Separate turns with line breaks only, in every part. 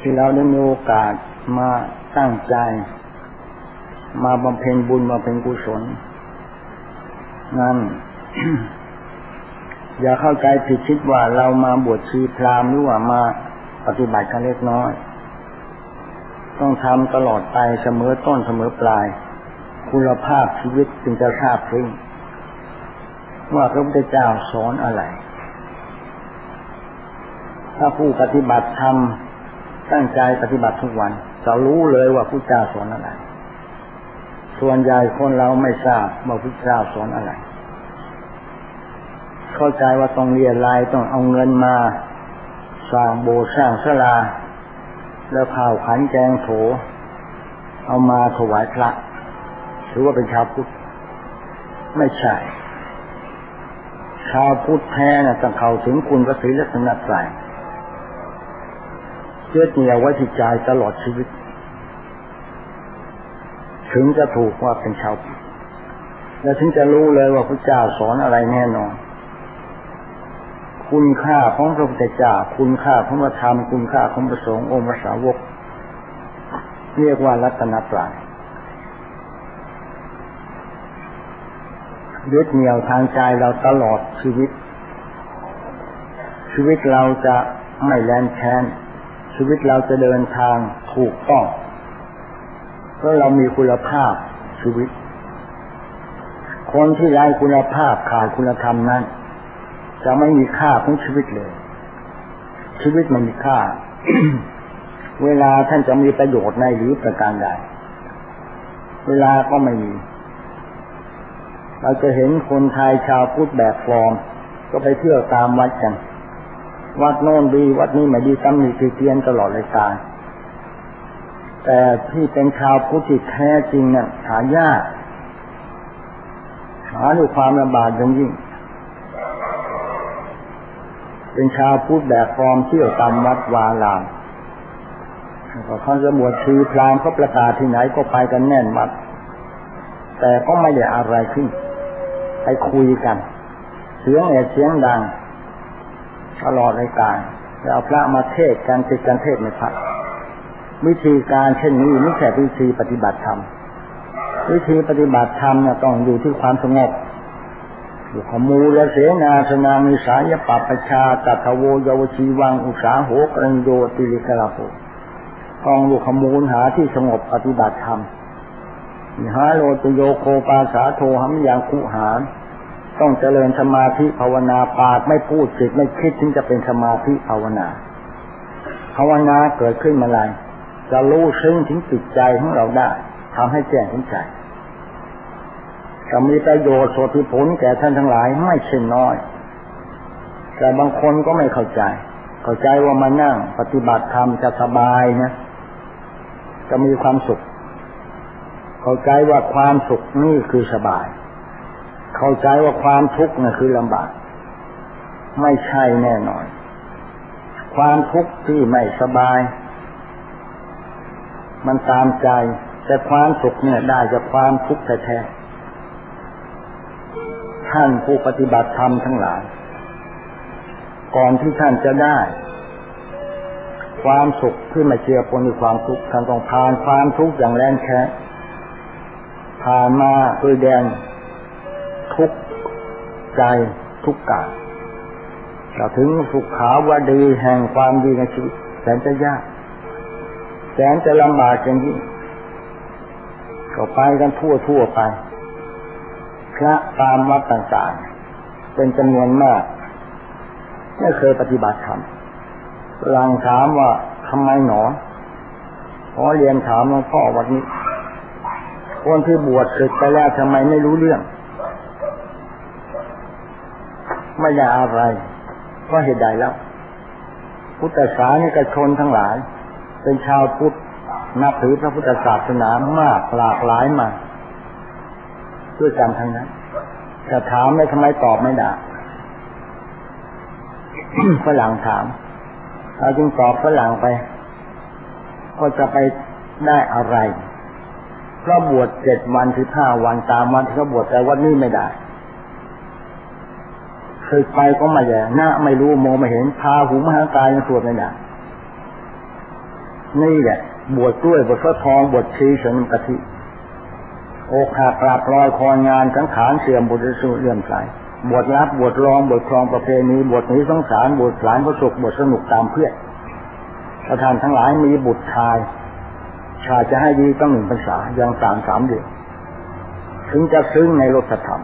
ที่เราได้มีโอกาสมาตั้งใจ มาบำเพ็ญบุญมาเป็นกุศลนั้นอย่าเข้าใจผิดคิดว่าเรามาบวชชีพรามหรือว่ามาปฏิบัติกันเล็กน้อย ต้องทำตลอดไปเสมอต้นเสมอปลาย คุณภาพชีวิตจึงจะทราบซึ้งว่าพระพุทธเจ้าสอนอะไร ถ้าผู้ปฏิบัติทำ ตั้งใจปฏิบัติทุกวันจะรู้เลยว่าพระเจ้าสอนอะไรส่วนใหญ่คนเราไม่ทราบว่าพระเจ้าสอนอะไร เข้าใจว่าต้องเรียนรายต้องเอาเงินมาสร้างโบสถ์สร้างศาลาแล้วข่าวขันแกงโถ เอามาถวายพระถือว่าเป็นชาวพุทธไม่ใช่ชาวพุทธแท้นะต้องเข้าถึงคุณพระศรีรัตนตรัย เชื่อเหนียวไว้ที่ใจตลอดชีวิต ถึงจะถูกว่าเป็นชาวพุทธและถึงจะรู้เลยว่าพระเจ้าสอนอะไรแน่นอน คุณค่าของพระพุทธเจ้าคุณค่าของพระธรรมคุณค่าของพระสงฆ์องค์พระสาวก เรียกว่ารัตนตรัยยึดเหนี่ยวทางใจเราตลอดชีวิต ชีวิตเราจะไม่แลนแค้น ชีวิตเราจะเดินทางถูกต้องเพราะเรามีคุณภาพชีวิต คนที่ไร้คุณภาพขาดคุณธรรมนั้น จะไม่มีค่าของชีวิตเลย ชีวิตมันมีค่า เวลาท่านจะมีประโยชน์ในหรือประการใดเวลาก็ไม่มี เราจะเห็นคนไทยชาวพุทธแบบฟอร์ม ก็ไปเที่ยวตามวัดกัน วัดโน่นดี วัดนี้ไม่ดีตำหนิตีเตียนตลอดเลยการแต่ที่เป็นชาวพุทธแท้จริงเนี่ยหายากหาด้วยความลำบากอย่างยิ่ง เป็นชาวพุทธแบบฟอร์มเที่ยวตามวัดวาอารามก็เขาจะบวชชีพรามเขาประกาศที่ไหนก็ไปกันแน่นวัด แต่ก็ไม่ได้อะไรขึ้น ไปคุยกัน เสียงแอดเสียงดัง ตลอดรายการแล้วพระมาเทศกันติดกันเทศในพระวิธีการเช่นนี้ไม่ใช่วิธีปฏิบัติธรรมวิธีปฏิบัติธรรมเนี่ยต้องอยู่ที่ความสงบอยู่ขมูลเสนาสนามิสายปัปชาตัทโวโยวชีวังอุสาโหกรัญโยติลิกราโภต้องอยู่ขมูลหาที่สงบปฏิบัติธรรมหาโลตโยโคปาสาโทหัมยังคุหาน ต้องเจริญสมาธิภาวนาปากไม่พูดจิตไม่คิดถึงจะเป็นสมาธิภาวนา ภาวนาเกิดขึ้นมาไรจะรู้ซึ้งถึงจิตใจของเราได้ทำให้แจ้งถึงใจจะมีประโยชน์สติผลแก่ท่านทั้งหลายไม่เช่นน้อย แต่บางคนก็ไม่เข้าใจ เข้าใจว่ามานั่ง ปฏิบัติธรรมจะสบายนะจะมีความสุข เข้าใจว่าความสุขนี่คือสบาย เข้าใจว่าความทุกข์นี่คือลำบาก ไม่ใช่แน่นอน ความทุกข์ที่ไม่สบาย มันตามใจ แต่ความสุขเนี่ยได้จากความทุกข์แท้ๆท่านผู้ปฏิบัติธรรมทั้งหลาย ก่อนที่ท่านจะได้ความสุขที่ม่เชื่อปนด้วยความทุกข์ท่านต้องผ่านความทุกข์อย่างแรงแค้ผ่านมาด้วยแดน ทุกใจทุกกายจะถึงสุขขาวดีแห่งความดีในชีวิตแสนจะยากแสนจะลำบากอย่างยิ่งก็ไปกันทั่วทั่วไปพระตามวัดต่างๆ เป็นจำนวนมากไม่เคยปฏิบัติธรรมหลังถามว่าทำไมหนอขอเรียนถามหลวงพ่อวันนี้ คนที่บวชศึกไปแล้วทำไมไม่รู้เรื่อง ไม่ได้อะไรก็เหตุใดแล้ว พุทธศาสนิกชนทั้งหลาย เป็นชาวพุทธนับถือพระพุทธศาสนามากหลากหลายมาด้วยกันทั้งนั้นจะถามไม่ทำไมตอบไม่ได้ฝรั่งถามเราจึงตอบฝรั่งไปก็จะไปได้อะไรเพราะบวชเจ็ดวันสิบห้าวันตามวันที่เขาบวชแต่วันนี้ไม่ได้ คยไปก็ไม่แย่หน้าไม่รู้มองไม่เห็นพาหูมหากายยังสวดไม่ได้นี่แหละ บวชกล้วยบวชพระทองบวชชีสนกะทิโอคาปราบรอยคอยงานสังขารเสื่อมบุตรสุเลื่อมใสบวชรับบวชรองบวชครองประเพณีบวชนี้สงสารบวชหลานพระสุขบวชสนุกตามเพื่อนประธานทั้งหลายมีบุตรชาย ชายจะให้ดีต้องหนึ่งภาษายังสามสามเดือนถึงจะซึ้งในรถธรรม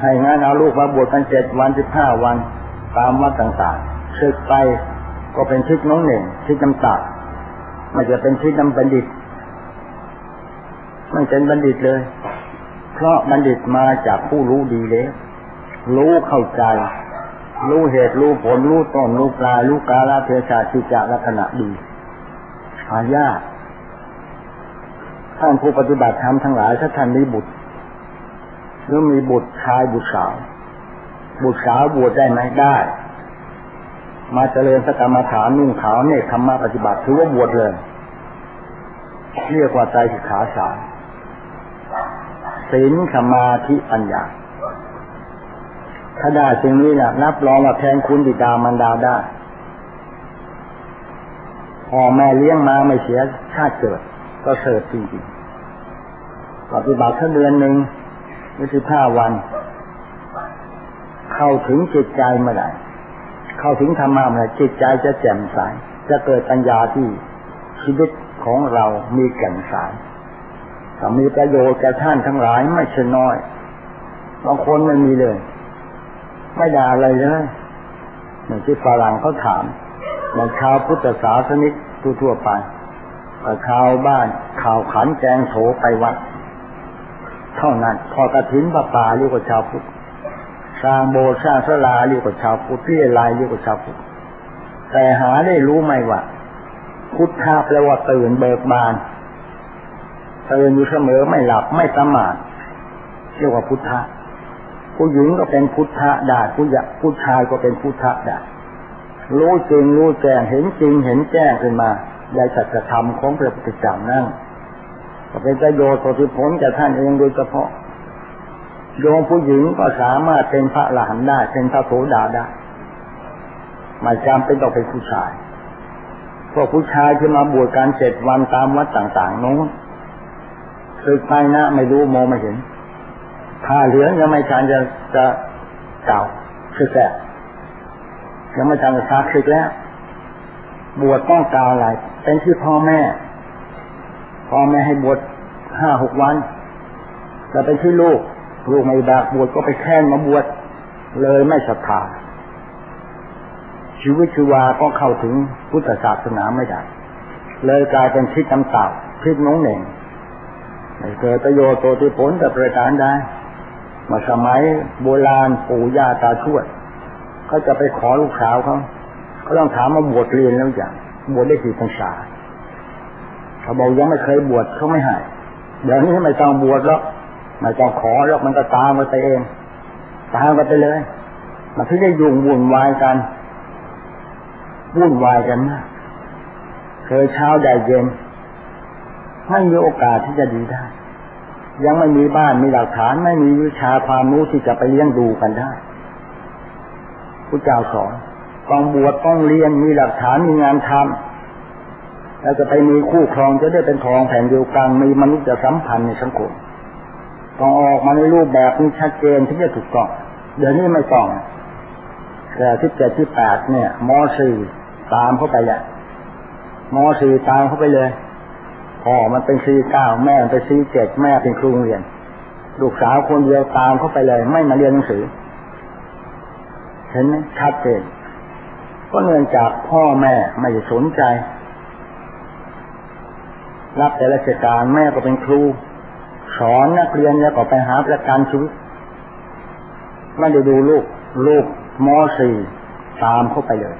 ให้งานเอาลูกมาบวชกันเจ็ดวันสิบห้าวัน ตามวัดต่างๆศึกไปก็เป็นชิดน้องหนึ่งชิดน้ำตาไม่จะเป็นชิดน้ำบัณฑิตไม่เป็นบัณฑิตเลย เพราะบัณฑิตมาจากผู้รู้ดีแล้วรู้เข้าใจ รู้เหตุรู้ผลรู้ต้นรู้ปลายรู้กาลเทศะจิจาลักษณะดีหายากท่านผู้ปฏิบัติธรรมทั้งหลายถ้าท่านมีบุตร หรือมีบุตรชายบุตรสาว บุตรสาวบวชได้ไหมได้ มาเจริญสกรรมฐานนุ่งขาวเนี่ยธรรมะปฏิบัติถือว่าบวชเลยเรียกว่าใจสิขาสารศีลสมาธิปัญญาถ้าได้สิ่งนี้นะรับรองว่าแทนคุณบิดามันดาได้พ่อแม่เลี้ยงมาไม่เสียชาติเกิด ก็เสิร์ฟจริงๆปฏิบัติแค่เดือนหนึ่ง ไม่สิบห้าวัน เข้าถึงจิตใจเมื่อไหร่เข้าถึงธรรมะเมื่อจิตใจจะแจ่มใสจะเกิดปัญญาที่ชีวิตของเรามีแก่นสารถ้ามีประโยชน์แก่ท่านทั้งหลายไม่ใช่น้อยบางคนไม่มีเลย ไม่ด่าอะไรเลยเหมือนที่ฝรั่งเขาถามเหมือนชาวพุทธศาสนิกทั่วไปชาวบ้านข่าวขันแกงโถไปวัด เท่านั้น พอกระถินปะป่าเรียกว่าชาวพุทธสร้างโบสถ์สร้างสลาเรียกว่าชาวพุทธที่ลายเรียกว่าชาวพุทธแต่หาได้รู้ไหมว่าพุทธะแปลว่าตื่นเบิกบานตื่นอยู่เสมอไม่หลับไม่ประมาทเรียกว่าพุทธะผู้หญิงก็เป็นพุทธะได้ผู้ยผู้ชายก็เป็นพุทธะได้รู้จริงรู้แจ้งเห็นจริงเห็นแจ้งขึ้นมาในสัจธรรมของพระพุทธเจ้านั่นก็ เป็นประโยชน์ผลผลจากท่านเองโดยเฉพาะโยมผู้หญิงก็สามารถเป็นพระหลานได้เป็นพระโสดาได้ไม่จำเป็นต้องเป็นผู้ชายพวกผู้ชายที่มาบวชการเจ็ดวันตามวัดต่างๆโน้นสึกไปนะไม่รู้มองไม่เห็นผ้าเหลืองยังไม่ทันจะจะเก่าคือแก่ยังไม่ทันจะซักสึกแล้ว บวชต้องการอะไรเป็นที่พ่อแม่ พ่อแม่ให้บวชห้าหกวันจะเป็นที่ลูก ลูกไม่บากบวชก็ไปแค่นมาบวชเลยไม่ศรัทธาชีวิตชีวาก็เข้าถึงพุทธศาสนาไม่ได้ เลยกลายเป็นทิศตำตาทิศน้องเหน่งไม่เกิดประโยชน์โตที่ผลแต่ประการได้มาสมัยโบราณปู่ย่าตาทวดเขาจะไปขอลูกสาวเขาเขาต้องถามมาบวชเรียนแล้วอย่างบวชได้กี่พรรษา เขาบอกยังไม่เคยบวชเขาไม่ให้เดี๋ยวนี้ไม่ต้องบวชแล้วไม่ต้องขอแล้วมันก็ตามมาไปเอง ตามกันไปเลยมันถึงได้ยุ่งวุ่นวายกันวุ่นวายกันมากเคยเช้าใดเย็นไม่มีโอกาสที่จะดีได้ ยังไม่มีบ้านมีหลักฐานไม่มีวิชาความรู้ที่จะไปเลี้ยงดูกันได้พระเจ้าสอนต้องบวชต้องเรียนมีหลักฐานมีงานทำ แล้วจะไปมีคู่ครองจะได้เป็นทองแผ่นเดียวกันมีมนุษย์จะสัมพันธ์ในสังคมต้องออกมาในรูปแบบนี้ชัดเจนที่จะถูกต้องเดี๋ยวนี้ไม่ต้องแต่ที่เจ็ดที่แปดเนี่ยมอสี่ตามเข้าไปแหละมอสี่ตามเข้าไปเลยพ่อมันเป็นซีเก้าแม่เป็นซีเจ็ดแม่เป็นครูเรียน ลูกสาวคนเดียวตามเข้าไปเลย ไม่มาเรียนหนังสือ เห็นไหมชัดเจนก็เนื่องจากพ่อแม่ไม่สนใจ รับแต่ราชการแม่ก็เป็นครู สอนนักเรียนแล้วก็ไปหาประกันชีวิตไม่ได้ดูลูกลูกมอสี่ตามเข้าไปเลย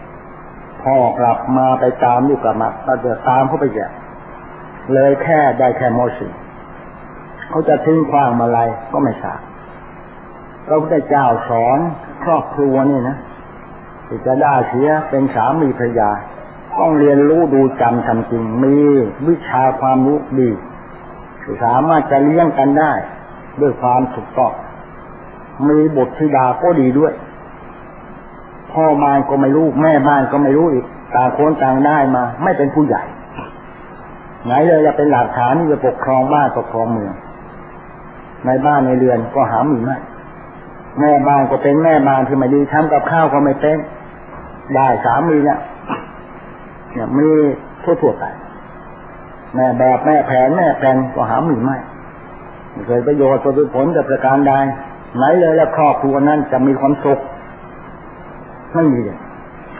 พ่อกลับมาไปตามลูกกลับมาก็จะตามเข้าไปแย่เลยแค่ได้แค่มอสี่เขาจะทิ้งขว้างมาอะไรก็ไม่ทราบพระพุทธเจ้าสอนครอบครัวนี่นะจะได้เสียเป็นสามีภรรยา ต้องเรียนรู้ดูจำทำจริง มีวิชาความรู้ดีสามารถจะเลี้ยงกันได้ ด้วยความถูกต้องมีบทธิดาก็ดีด้วย พ่อบ้านก็ไม่รู้แม่บ้านก็ไม่รู้อีกต่างคนต่างได้มา ไม่เป็นผู้ใหญ่ ไหนเลยจะเป็นหลักฐานที่จะปกครองบ้านปกครองเมืองในบ้านในเรือนก็หามีไม่แม่บ้านก็เป็นแม่บ้านที่ไม่ดีทำกับข้าวก็ไม่เป็นได้สามีเนี่ย เนี่ยมีทั่วทั่วไปแม่แบบแม่แผนแม่แผนก็หามีไม่เคยประโยชน์ผลกับประการใดไหนเลยแล้วครอบครัวนั้นจะมีความสุขไม่มีเลย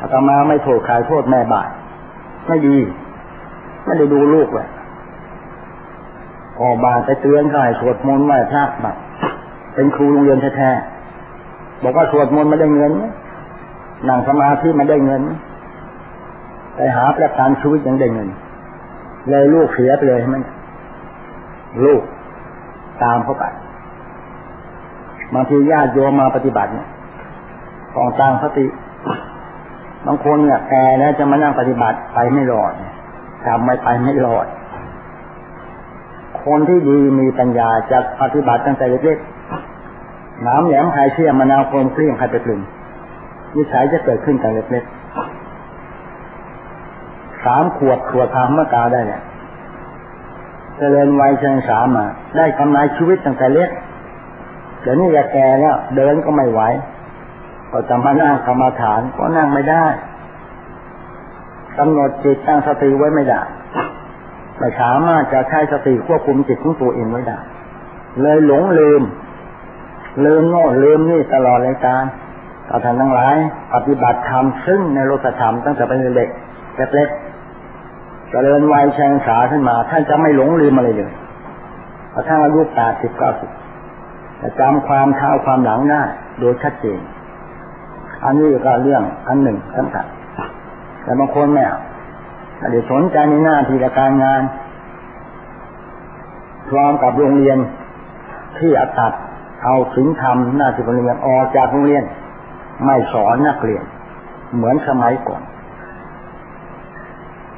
อาตมาไม่โทษใครโทษแม่บ้านไม่ดี ไม่ได้ดูลูกเลยพอบานไปเตือนเขาให้สวดมนต์ไหว้พระแบบเป็นครูโรงเรียนแท้ๆบอกว่าสวดมนต์มาได้เงินนั่งสมาธิมาได้เงิน ไปหาประกันชีวิตยังได้เงิน เลยลูกเสียไปเลยใช่ไหมลูกตามเข้าไปบางทีญาติโยมมาปฏิบัติเนี่ยต้องตั้งสติบางคนเนี่ยแก่แล้วจะมานั่งปฏิบัติไปไม่รอดทำไม่ไปไม่รอด คนที่ดีมีปัญญาจะปฏิบัติตั้งแต่เล็กๆน้ำแหลมใครเชี่ยมะนาวคนเคลี่ยงใครไปกลึงนิสัยจะเกิดขึ้นแต่เล็กๆ สามขวดขวดทำเมกาได้เนี่ยเจริญวัยเชิงสามมาได้กำไรชีวิตตั้งแต่เล็กเดี๋ยวนี้แกแก่แล้วเดินก็ไม่ไหวก็จะมานั่งกรรมฐานก็นั่งไม่ได้กำหนดจิตตั้งสติไว้ไม่ได้ไม่สามารถจะใช้สติควบคุมจิตของตัวเองไว้ได้เลยหลงลืม ลืมโน่ลืมนี่ตลอดรายการเราท่านทั้งหลาย ปฏิบัติธรรมซึ่งในโลกธรรมตั้งแต่เป็นเด็กเล็ก เจริญวัยแชงสาขึ้นมา ท่านจะไม่หลงลืมอะไรเลยกระทั่งอายุแปดสิบเก้าสิบจะจำความเท้าความหลังได้โดยชัดเจน อันนี้ก็เรื่องอันหนึ่งสำคัญแต่บางคนไม่อาจจะสนใจในหน้าที่การงาน พร้อมกับโรงเรียนที่อัตัดเอาสินธรรมหน้าที่โรงเรียนออกจากโรงเรียน ไม่สอนนักเรียน เหมือนสมัยก่อน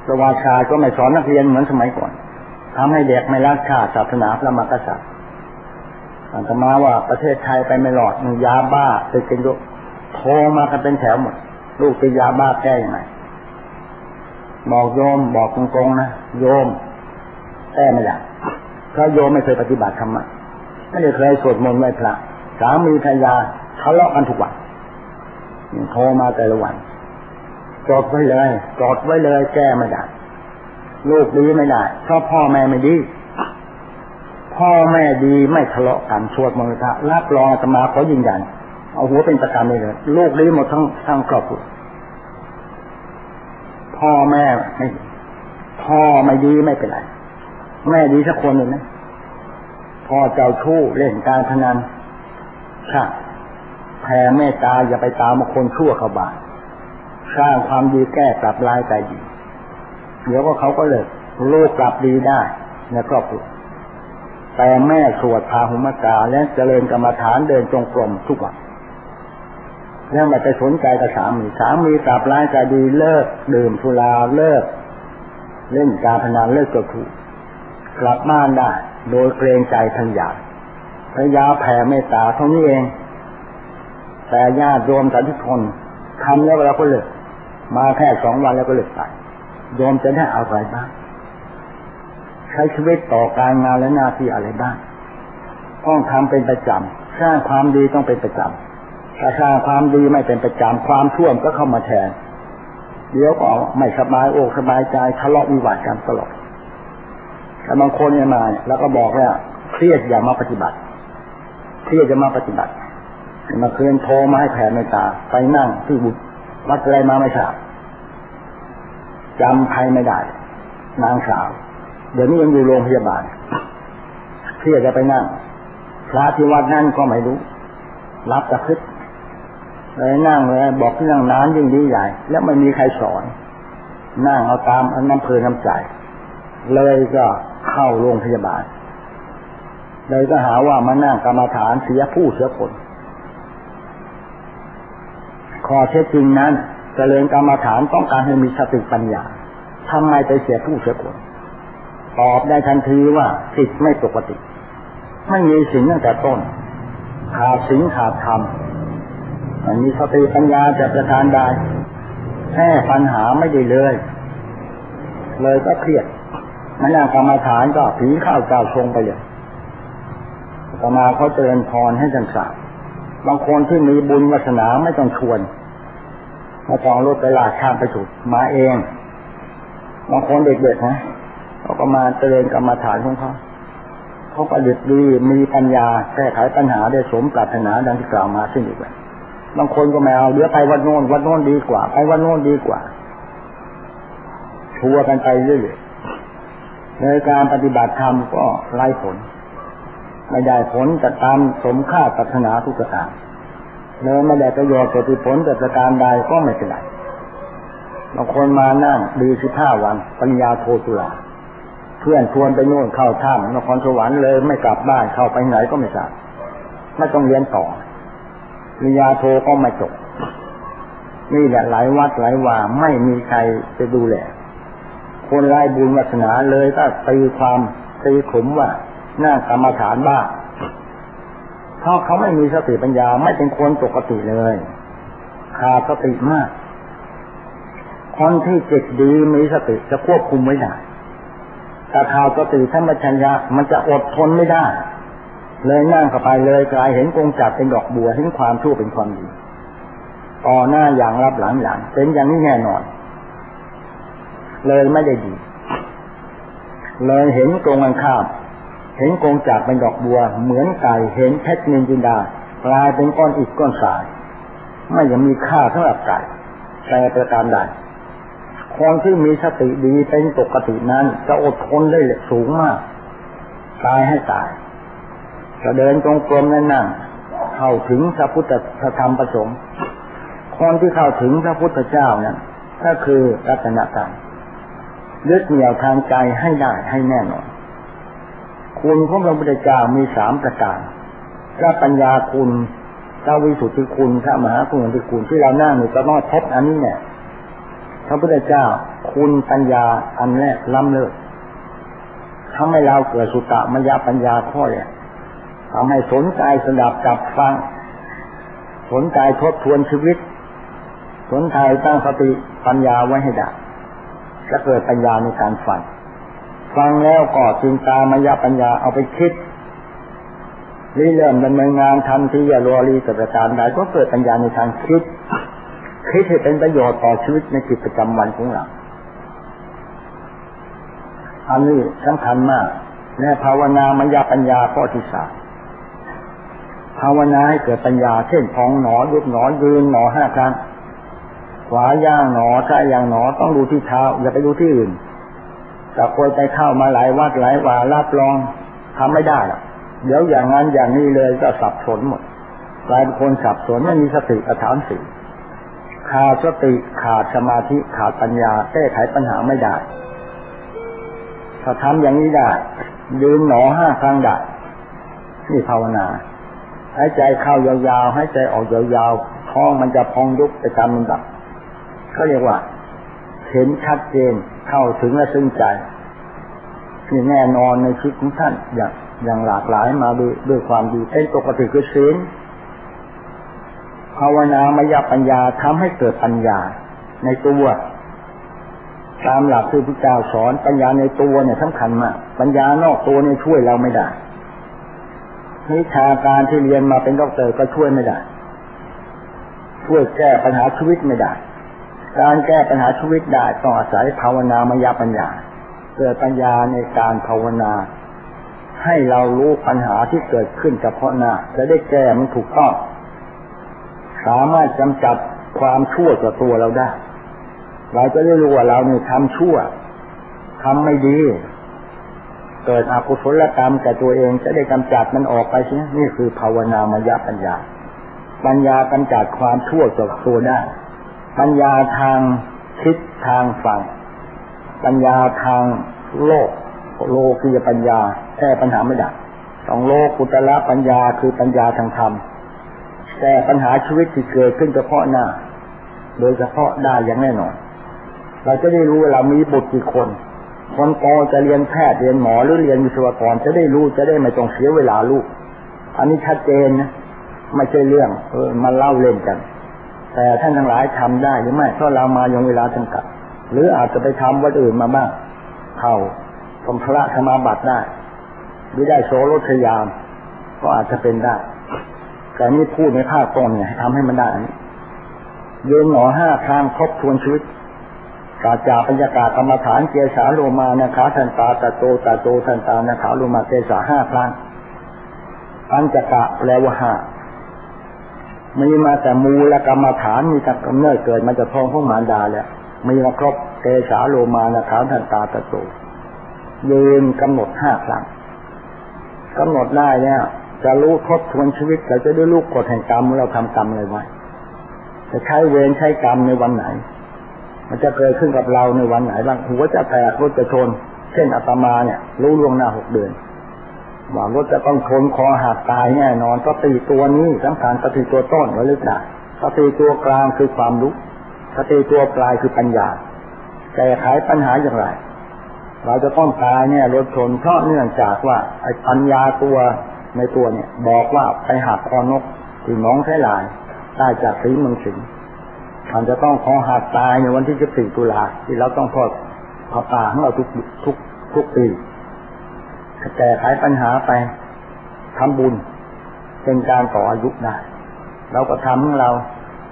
ประวัติศาสตร์ก็ไม่สอนนักเรียนเหมือนสมัยก่อนทำให้เด็กไม่รักชาติศาสนาพระมหากษัตริย์อันตมาว่าประเทศไทยไปไม่หลอดมียาบ้าติดกันยอะโทรมากันเป็นแถวหมด ลูกติดยาบ้าแก้ยังไงบอกโยมบอกตรงๆนะโยมแก้ไม่ได้เพราะโยมไม่เคยปฏิบัติธรรมะไม่ได้เคยสวดมนต์ไหว้พระสามีภรรยาทะเลาะกันทุกวันโทรมาแต่ละวัน จดไว้เลยจดไว้เลย แก้ไม่ได้ลูกดีไม่ได้เพราะพ่อแม่ไม่ดี พ่อแม่ดีไม่ทะเลาะกันสวดมนต์พระรับรองจะมาขายืนยันเอาหัวเป็นประกันเลยเลยลูกดีหมดทั้งทั้งครอบครัวพ่อแม่ไม่พ่อไม่ดีไม่เป็นไรแม่ดีสักคนหนึ่งนะพ่อเจ้าชู้เล่นการพนันช่างแผ่เมตตาอย่าไปตามคนชั่วเขาบาป สร้างความดีแก้กลับลายใจดีเดี๋ยวก็เขาก็เลยลูกกลับดีได้ในครอบครัวแต่แม่สวดพาหุมกาและเจริญกรรมฐานเดินจงกรมทุกวันแล้วไม่ไปสนใจกับสามีสามีกลับร้ายใจดีเลิกดื่มสุราเลิก เล่นการพนันเลิกกระถูกกลับบ้านได้ โดยเกรงใจทันยาพระยาแผ่เมตตาเท่านี้เอง แต่ญาติโยมสาธุชนทำแล้วเราก็เลิก มาแค่สองวันแล้วก็เลิกไปโยมจะได้อะไรบ้าง ใช้ชีวิตต่อการงานและหน้าที่อะไรบ้าง ต้องทำเป็นประจำสร้างความดีต้องเป็นประจำถ้าสร้างความดีไม่เป็นประจำความท่วมก็เข้ามาแทน เดี๋ยวก็ไม่สบายอกสบายใจทะเลาะวิวาทกันตลอดแต่บางคนเนี่ยมาแล้วก็บอกว่าเครียดอย่ามาปฏิบัติ เครียดจะมาปฏิบัติมาคืนโทรมาให้แผ่เมตตาไปนั่งที่บุตร วัดอะไรมาไม่ทราบจำใครไม่ได้ นางสาว เดี๋ยวนี้ยังอยู่โรงพยาบาลเครียดจะไปนั่งพระที่วัดนั่นก็ไม่รู้ รับจะพึกเลยนั่งเลยบอกที่นั่งนานยิ่งดีใหญ่ แล้วไม่มีใครสอน นั่งเอาตามอันน้ำเพลินน้ำใจ เลยก็เข้าโรงพยาบาล เลยก็หาว่ามานั่งกรรมฐานเสียผู้เสียผล ขอเท็จจริงนั้นจเจริญกรรมฐานต้องการให้มีสติปัญญาทำไมไปเสียผู้เสียผลตอบได้ทันทีว่าจิตไม่ปกติ ไม่มีสิ่งตั้งแต่ต้นขาดสิ่งขาดธรรมมีสติปัญญาจะประทานได้แค่ปัญหาไม่ได้เลย เลยก็เครียดมันนั่งกรรมฐานก็ผีข้าวเจ้าชงไปเลยกรรมาเขาเตือนพรให้จันสา บางคนที่มีบุญวาสนาไม่ต้องชวนมาจองรถไปลาข้ามไปถูกมาเอง บางคนเด็กๆนะเขาก็มาเตือนกรรมฐานของเขาเขาประดิษฐ์ดีมีปัญญาแก้ไขปัญหาได้สมปรารถนาดังที่กล่าวมาซึ่งอีกแบบบางคนก็ไม่เอาเดี๋ยวไปวัดโน้นวัดโน้นดีกว่า ไปวัดโน้นดีกว่า ชัวกันไปเรื่อยๆในการปฏิบัติธรรมก็ไร้ผล ไม่ได้ผลจะตามสมค่าปรารถนาทุกประการเนื้อไม่ได้ประโยชน์ผลผลแต่ประการใดก็ไม่เป็นไรบางคนมานั่งดีสิบห้าวัน ปัญญาโทตุลาเพื่อนชวนไปโน่นเข้าถ้ำนครสวรรค์เลยไม่กลับบ้านเข้าไปไหนก็ไม่ทราบไม่ต้องเรียนต่อปริญญาโทก็ไม่จบนี่แหละหลายวัดหลายว่าไม่มีใครจะดูแลคนไร้บุญวาสนาเลยก็ตีความตีขมว่า น้ากรรมฐานบ้างเพราะเขาไม่มีสติปัญญาไม่เป็นคนปกติเลย ขาดสติมาก คนที่จิตดีมีสติจะควบคุมไว้ได้แต่ขาดสติธรรมชัญญามันจะอดทนไม่ได้ เลยนั่งเข้าไปเลยกลายเห็นกงจักเป็นดอกบัวเห็นความชั่วเป็นความดีต่อหน้าอย่างรับหลังอย่างเป็นอย่างนี้แน่นอน เลยไม่ได้ดี เลยเห็นกรงกันข้าม เห็นกงจากเป็นดอกบัว เหมือนไก่เห็นเพชรนินจินดากลายเป็นก้อนอิฐก้อนสาย ไม่ยังมีค่าสำหรับไก่แต่ประการใดคนที่มีสติดีเป็นปกตินั้น จะอดทนได้สูงมากตายให้ตายจะเดินตรงกลมนั่นนั่งเข้าถึงพระพุทธธรรมประสงค์คนที่เข้าถึงพระพุทธเจ้านั้นก็คือรัตนกรรมยึดเหนี่ยวทางใจให้ได้ให้แน่นอน คุณของพระพุทธเจ้ามีสามประการพระปัญญาคุณพระวิสุทธิคุณพระมหาคุณที่คุณที่เราหน้าหนูจะต้องพบอันนี้เนี่ยพระพุทธเจ้าคุณปัญญาอันแรกล้ำเลิศทำให้เราเกิดสุตตมยปัญญาข้อเนี่ยทำให้สนใจสดับจับฟัง สนใจทบทวนชีวิต สนใจตั้งสติปัญญาไว้ให้ได้จะเกิดปัญญาในการฟัง ฟังแล้วก็จึงตามายาปัญญาเอาไปคิดรีเริ่มดำเนินงานทำที่ยาลวรีกิจการใดก็เกิดปัญญาในทางคิด คิดให้เป็นประโยชน์ต่อชีวิตในกิจประจำวันของเราอันนี้สำคัญมากในภาวนามายาปัญญาข้อที่สามภาวนาให้เกิดปัญญาเช่นพองหนอยุบหนอยืนหนอห้าครั้งขวาย่างหนอซ้ายย่างหนอต้องดูที่เท้าอย่าไปดูที่อื่น แต่คนไปเข้ามาหลายวัดหลายว่ารับรองทำไม่ได้หรอกเดี๋ยวอย่างนั้นอย่างนี้เลยก็สับสนหมดกลายเป็นคนสับสนไม่มีสติอาฐานสี่ขาดสติขาดสมาธิขาดปัญญาแก้ไขปัญหาไม่ได้ถ้าทำอย่างนี้ได้ยืนหนอห้าครั้งได้นี่ภาวนาหายใจเข้ายาวๆหายใจออกยาวๆท้องมันจะพองยุบไปตามลำดับเขาเรียกว่า เห็นชัดเจน เข้าถึงและซึ้งใจนี่แน่นอนในชีวิตของท่านอย่างอย่างหลากหลายมาด้วยด้วยความดีเป็นปกติคือศีลภาวนามายปัญญาทำให้เกิดปัญญา ในตัวตามหลักที่พระเจ้าสอนปัญญาในตัวเนี่ยสำคัญมากปัญญานอกตัวเนี่ยช่วยเราไม่ได้วิชาการที่เรียนมาเป็นด็อกเตอร์ก็ช่วยไม่ได้ ช่วยแก้ปัญหาชีวิตไม่ได้ การแก้ปัญหาชีวิตได้ต้องอาศัยภาวนามายาปัญญา เกิดปัญญาในการภาวนา ให้เรารู้ปัญหาที่เกิดขึ้นเฉพาะหน้าจะได้แก้มันถูกต้อง สามารถจำจัดความชั่วจากตัวเราได้ เราจะได้รู้ว่าเราเนี่ยทำชั่วทำไม่ดี เกิดอกุศลกรรมแต่ตัวเองจะได้กำจัดมันออกไปใช่นี่คือภาวนามายาปัญญา ปัญญากำจัดความชั่วจากตัวได้ ปัญญาทางคิดทางฟัง ปัญญาทางโลก โลกียปัญญาแก้ปัญหาไม่ได้ต้องโลกุตละปัญญาคือปัญญาทางธรรมแก้ปัญหาชีวิตที่เกิดขึ้นเฉพาะหน้า โดยเฉพาะได้อย่างแน่นอน เราจะได้รู้เวลามีบุตรกี่คนคนโตจะเรียนแพทย์เรียนหมอหรือเรียนวิศวกรจะได้รู้จะได้ไม่ต้องเสียเวลาลูก อันนี้ชัดเจนนะไม่ใช่เรื่องเออมาเล่าเล่นกัน แต่ท่านทั้งหลายทำได้หรือไม่เพราะเรามายังเวลาจำกัด หรืออาจจะไปทำวัดอื่นมาบ้างเข่าสมพระธรรมาบัติได้หรือได้โสรถยาม ก็อาจจะเป็นได้ แต่นี่พูดในภาคต้นเนี่ยทำให้มันได้ยืนหนอห้าครั้งครบทวนชีวิตกาจาปัญญากาธรรมฐานเกสาโลมานะขาทันตาตะโตตะโตทันตานะขาโลมาเกสาห้าครั้งปัญจกะแปลว่าห้า มีมาแต่มูลกรรมฐานมีแต่กำเนิดเกิดมาจากท้องของมารดาแล้วมีมาครบเกสาโลมานะขาทันตาตะโตยืนกำหนดห้าครั้งกำหนดได้เนี่ยจะรู้ทบทวนชีวิตเราจะได้รู้กฎแห่งกรรมเราทำกรรมอะไรไว้จะใช้เวรใช้กรรมในวันไหน มันจะเกิดขึ้นกับเราในวันไหนบ้างหัวจะแตกรถจะชน เช่นอาตมาเนี่ย รู้ล่วงหน้าหกเดือน ว่ารถจะต้องชนคอหักตายแน่นอนสติตัวนี้สำคัญสติตัวต้นไว้ลึกหนาสติตัวกลางคือความรู้สติตัวปลายคือปัญญาแก้ไขปัญหาอย่างไร เราจะต้องตายเนี่ยรถชนเพราะเนื่องจากว่าไอ้ปัญญาตัวในตัวเนี่ย บอกว่าไปหักคอนกที่น้องใช้ลายได้จากสีเมืองสิงห์มันจะต้องขอหักตายในวันที่จะสี่ตุลาที่เราต้องทอดผาป่าของเราทุกทุกทุกปี แก้ไขปัญหาไปทำบุญ เป็นการต่ออายุได้เราก็ทำของเรา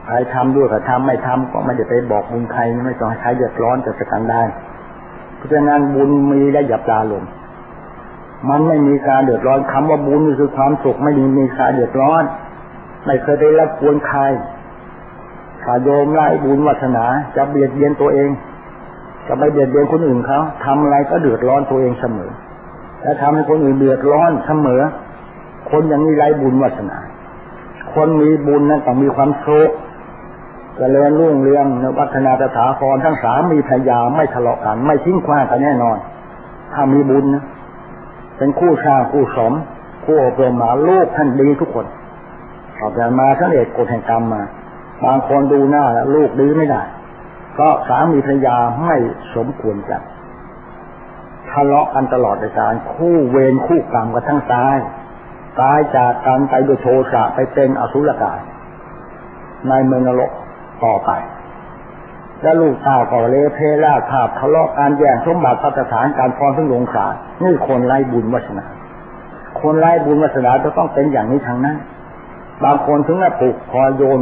ใครทำด้วยก็ทำไม่ทำก็ไม่ได้ไปบอกบุญใครไม่ต้องให้เดือดร้อนจะสกันได้ เพราะฉะนั้นบุญมีได้หยับตาลงมันไม่มีการเดือดร้อนคำว่าบุญคือความสุขไม่มีมีการเดือดร้อน ไม่เคยได้รับควรใครถ้าโยมไล่บุญวัฒนาจะเบียดเบียนตัวเอง จะไปเบียดเบียนคนอื่นเขาทำอะไรก็เดือดร้อนตัวเองเสมอ และทำให้คนอื่นเดือดร้อนเสมอ คนอย่างนี้ไร้บุญวัฒนา คนมีบุญนั้นต้องมีความสุขจเจริญรุ่งเรืองนวัฒนาตถาครทั้งสามมีพยาไม่ทะเลาะกัน ไม่ทิ้งขว้างกันแน่นอน ถ้ามีบุญนะเป็นคู่ชาคู่สม คู่อบรมมาลูกท่านดีทุกคนออกจากมาทั้งเอกกฎแห่งกรรมมา บางคนดูหน้าแล้วลูกดีไม่ได้ ก็สามีภรรยาไม่สมควรกัน ทะเลาะกันตลอดในการ คู่เวรคู่กรรมกันทั้งตายตายจากการไปโดยโทสะไปเป็นอสุรกาย ในเมืองนรกต่อไป แล้วลูกสาวก็เลเพล่าภาพทะเลาะการแย่งสมบัติพัฒฐานการพรซึ่งลงขาดนี่คนไร้บุญวาสนา คนไร้บุญวาสนาจะต้องเป็นอย่างนี้ทางนั้น บางคนถึงกับผูกคอโยน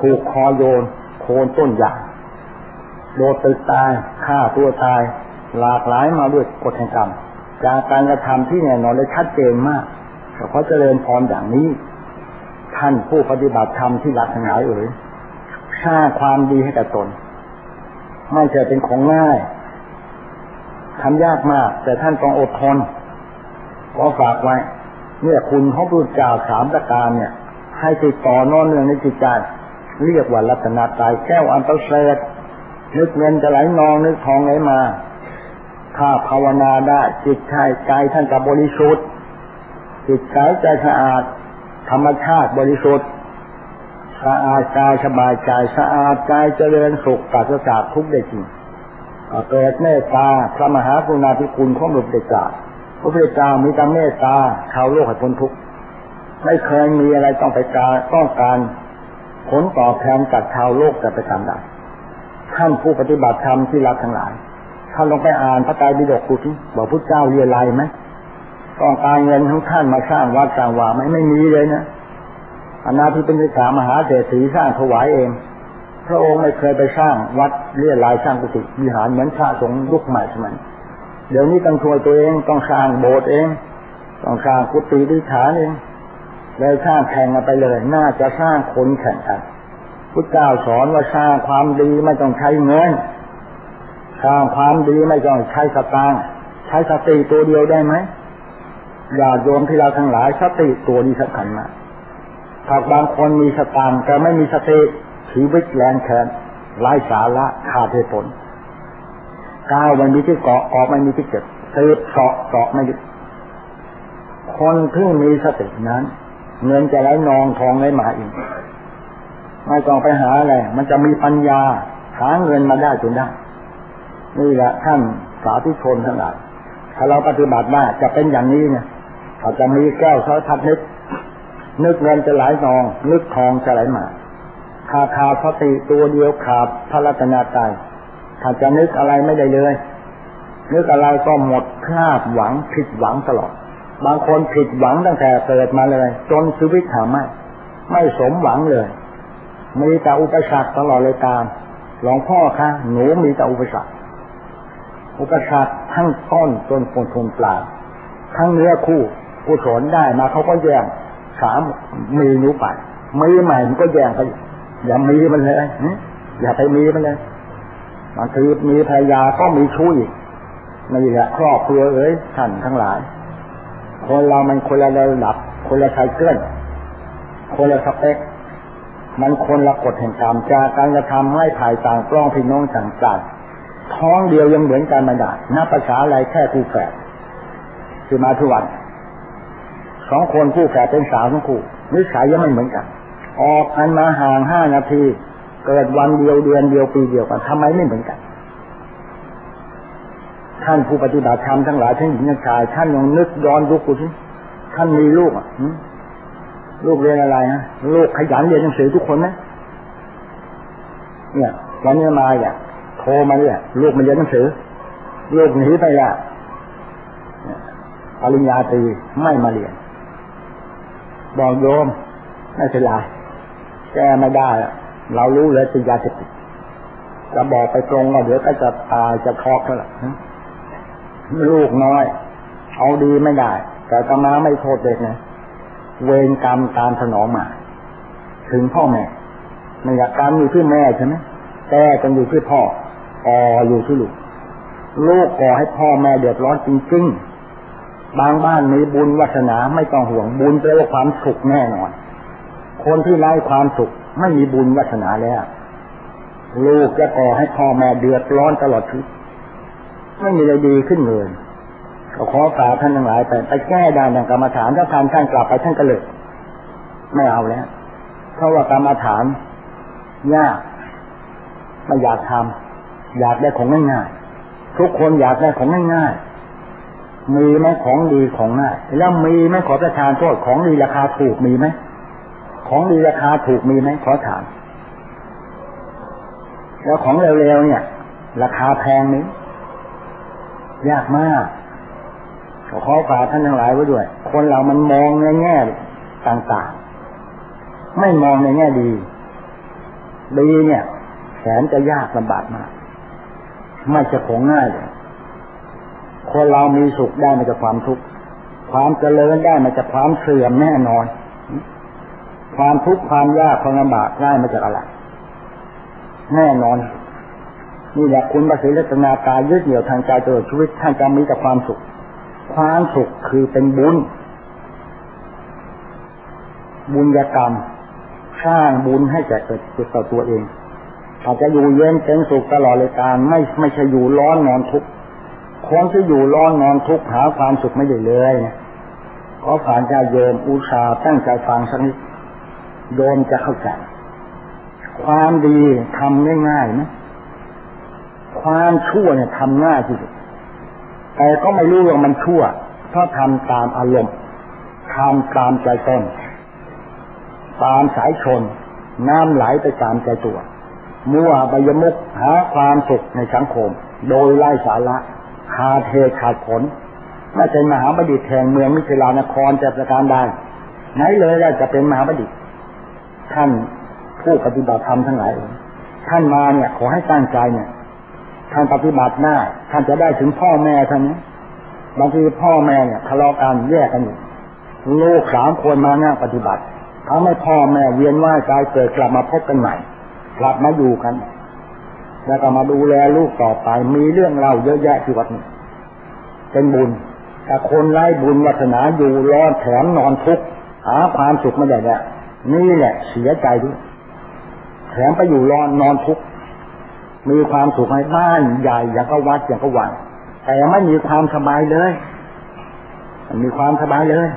ผูกคอโยน โคนต้นยางโดนตึกตายฆ่าตัวตาย หลากหลายมาด้วยกฎแห่งกรรมจากการกระทำที่แน่นอนเลยชัดเจนมากแต่เขาเจริญพรอย่างนี้ ท่านผู้ปฏิบัติธรรมที่รักทั้งหลายเอ๋ยสร้างความดีให้กับตน ไม่ใช่เป็นของง่ายทำยากมาก แต่ท่านต้องอดทนก็ฝากไว้ เนี่ยคุณของพระเจ้าสามประการเนี่ย ให้ติดต่อนอนเนื่องในจิตใจเรียกว่าลัตนาตายแก้วอันตรเสดนึกเงินจะไหลนองนึกทองไหลมา ถ้าภาวนาได้จิตใจใจท่านจะบริสุทธิ์จิตใจใจสะอาด ธรรมชาติบริสุทธิ์สะอาดกายสบายใจสะอาดกายเจริญสุขปราศจากทุกข์ได้จริงเกิดเมตตาพระมหากรุณาธิคุณของหลวงปู่เจ้าพระพุทธเจ้ามีแต่เมตตาชาวโลกให้พ้นทุกข์ไม่เคยมีอะไรต้องไปการต้องการผลตอบแทนจากชาวโลกแต่ไปทำได้ท่านผู้ปฏิบัติธรรมที่รักทั้งหลาย ท่านลงไปอ่านพระไตรปิฎกดูที่บอกพระเจ้าเรียลายไหมต้องการเงินทั้งท่านมาสร้างวัดสร้างวาไหมไม่มีเลยนะอนาธิเป็นสามหาเศรษฐีสร้างถวายเอง พระองค์ไม่เคยไปสร้างวัดเรียลายสร้างกุฏิวิหารเหมือนพระสงฆ์ยุคใหม่สมัยเดี๋ยวนี้ต้องช่วยตัวเองต้องสร้างโบสถ์เอง ต้องสร้างกุฏิดิฐานเองเลยสร้างแข่งกันไปเลย น่าจะสร้างคนแข่งกันพุทธเจ้าสอนว่าสร้างความดีไม่ต้องใช้เงิน สร้างความดีไม่ต้องใช้สตางค์ใช้สติตัวเดียวได้ไหมอย่าโยมที่เราทั้งหลายสติตัวนี้สำคัญมากถ้าบางคนมีสตางค์แต่ไม่มีสติชีวิตแรงแค้นไร้สาระขาดเหตุผลก้าวมันมีที่เกาะออกไม่มีที่เก็บเสืบเกาะเกาะไม่หยุดคนที่มีสตินั้น เงินจะไหลนองทองไหลมาอีกไม่ต้องไปหาอะไรมันจะมีปัญญาหาเงินมาได้จนได้ นี่แหละท่านสาธุชนทั้งหลายถ้าเราปฏิบัติได้จะเป็นอย่างนี้เนี่ยอาจจะมีแก้วเขาทัดนึก นึกเงินจะไหลนอง นึกทองจะไหลมาขาขาพระติตัวเดียวขาดพระรัตนาใจถ้าจะนึกอะไรไม่ได้เลย นึกอะไรก็หมดคาดหวังผิดหวังตลอด บางคนผิดหวังตั้งแต่เกิดมาเลย จนชีวิตหาไม่ไม่สมหวังเลย มีแต่อุปสรรคตลอดเลยตามหลวงพ่อคะหนูมีแต่อุปสรรค อุปสรรคทั้งต้นจนคนทุนปลาทั้งเนื้อคู่กุศลได้มาเขาก็แย่งสามมีหนูไปมีใหม่มันก็แย่งไปอย่ามีมันเลยอย่าไปมีมันเลยบางทีมีภรรยาก็มีชู้อีกนี่แหละครอบครัวเอ้ยท่านทั้งหลาย คนเรามันคนละระดับ คนละไซเคิลคนละสเปคมันคนละกฎแห่งกรรมจากการกระทำให้ถ่ายต่างกล้องพี่น้องต่างๆ ท้องเดียวยังเหมือนกันมาได้นับภาษาอะไรแค่คู่แฝดคือมาทุกวันสองคนคู่แฝดเป็นสาวทั้งคู่นิสัยยังไม่เหมือนกัน ออกกันมาห่างห้านาที เกิดวันเดียวเดือนเดียวปีเดียวกันทำไมไม่เหมือนกัน ท่านผู้ปฏิบัติธรรมทั้งหลายทั้งหญิงทั้งชาย ท่านลองนึกย้อนดูกูสิท่านมีลูกอะลูกเรียนอะไรฮะลูกขยันเรียนหนังสือทุกคนนะเนี่ยวันนี้มาเนี่ย โทรมาเนี่ยลูกมาเรียนหนังสือลูกหนีไปละปริญญาตรีไม่มาเรียน บอกโยมไม่เป็นไรแก้ไม่ได้ เรารู้เลยติดยาเสพติดจะบอกไปตรงว่าเดี๋ยวก็จะตายจะคอกแล้วล่ะลูกน้อย เอาดีไม่ได้ แต่ตมาไม่โทษเด็กนะเวรกรรมการถนอมมา ถึงพ่อแม่ไม่อยากกรรมอยู่ที่แม่ใช่ไหมแต่กันอยู่ที่พ่อ ออยู่ที่ลูก ลูกก่อให้พ่อแม่เดือดร้อนจริงๆ บางบ้านมีบุญวัฒนาไม่ต้องห่วงบุญแปลว่าความสุขแน่นอน คนที่ไร้ความสุขไม่มีบุญวัฒนาแล้วลูกจะก่อให้พ่อแม่เดือดร้อนตลอดชีวิตไม่มีอะไรดีขึ้นเลยก็ขอฝากท่านทั้งหลายไปไปแก้ด่างกรรมฐานถ้าท่านท่านกลับไปท่านก็เลยไม่เอาแล้วเพราะว่ากรรมฐานยากไม่อยากทำ อยากได้ของง่ายๆทุกคนอยากได้ของง่ายๆมีไหมของดีของง่ายแล้วมีไหมขอประทานโทษของดีราคาถูกมีไหมของดีราคาถูกมีไหมขอถาม แล้วของเร็วๆเนี่ย ราคาแพงไหมยากมากขอฝากท่านทั้งหลายไว้ด้วย คนเรามันมองในแง่ต่างๆ ไม่มองในแง่ดี ดีเนี่ย แสนจะยากลำบากมาก ไม่จะของง่ายเลยคนเรามีสุขได้มาจากความทุกข์ ความเจริญได้มาจากความเสื่อมแน่นอน ความทุกข์ความยากความลำบากได้มาจากอะไร แน่นอน นี่แหละคุณประสิทธิ์รัตนาการยึดเหนี่ยวทางใจตลอดชีวิตท่านจะมีแต่ความสุข ความสุขคือเป็นบุญ บุญกรรม สร้างบุญให้แก่เกิดต่อตัวเอง อาจจะอยู่เย็นเป็นสุขตลอดเลยการไม่ไม่ใช่อยู่ร้อนนอนทุกข์คนที่อยู่ร้อนนอนทุกข์หาความสุขไม่ได้เลยขอผ่านใจโยมอุตสาห์ตั้งใจฟังสักนิดโยมจะเข้าใจความดีทำง่ายๆนะความชั่วเนี่ยทำง่ายที่สุดแต่ก็ไม่รู้ว่ามันชั่วเพราะทำตามอารมณ์ทำตามใจต้นตามสายชน น้ำไหลไปตามใจตัว มั่วใบยมุกหาความสุขในสังคม โดยไล่สาระคาเทขาดผลไม่ใช่มหาบดิตแห่งเมืองมิถิลานครจะประการใดไหนเลยได้จะเป็นมหาบดิต ท่านผู้ปฏิบัติธรรมทั้งหลาย ท่านมาเนี่ย ขอให้ตั้งใจเนี่ยท่านปฏิบัติหน้า ท่านจะได้ถึงพ่อแม่ท่านนี้บางทีพ่อแม่เนี่ยทะเลาะกันแยกกันอยู่ลูกสามคนมาหน้าปฏิบัติทำให้พ่อแม่เวียนว่ายใจเกิดกลับมาพบกันใหม่ กลับมาอยู่กัน แล้วก็มาดูแลลูกต่อไป มีเรื่องเล่าเยอะแยะที่วัดนี้เป็นบุญ แต่คนไร้บุญวัฒนาอยู่รอดแถมนอนทุกข์หาความสุขไม่ได้เนี่ยนี่แหละเสียใจด้วยแถมไปอยู่รอนนอนทุกข์มีความสุขในบ้านใหญ่อย่างก็วัดอย่างก็วังแต่ไม่มีความสบายเลยมีความสบายเลย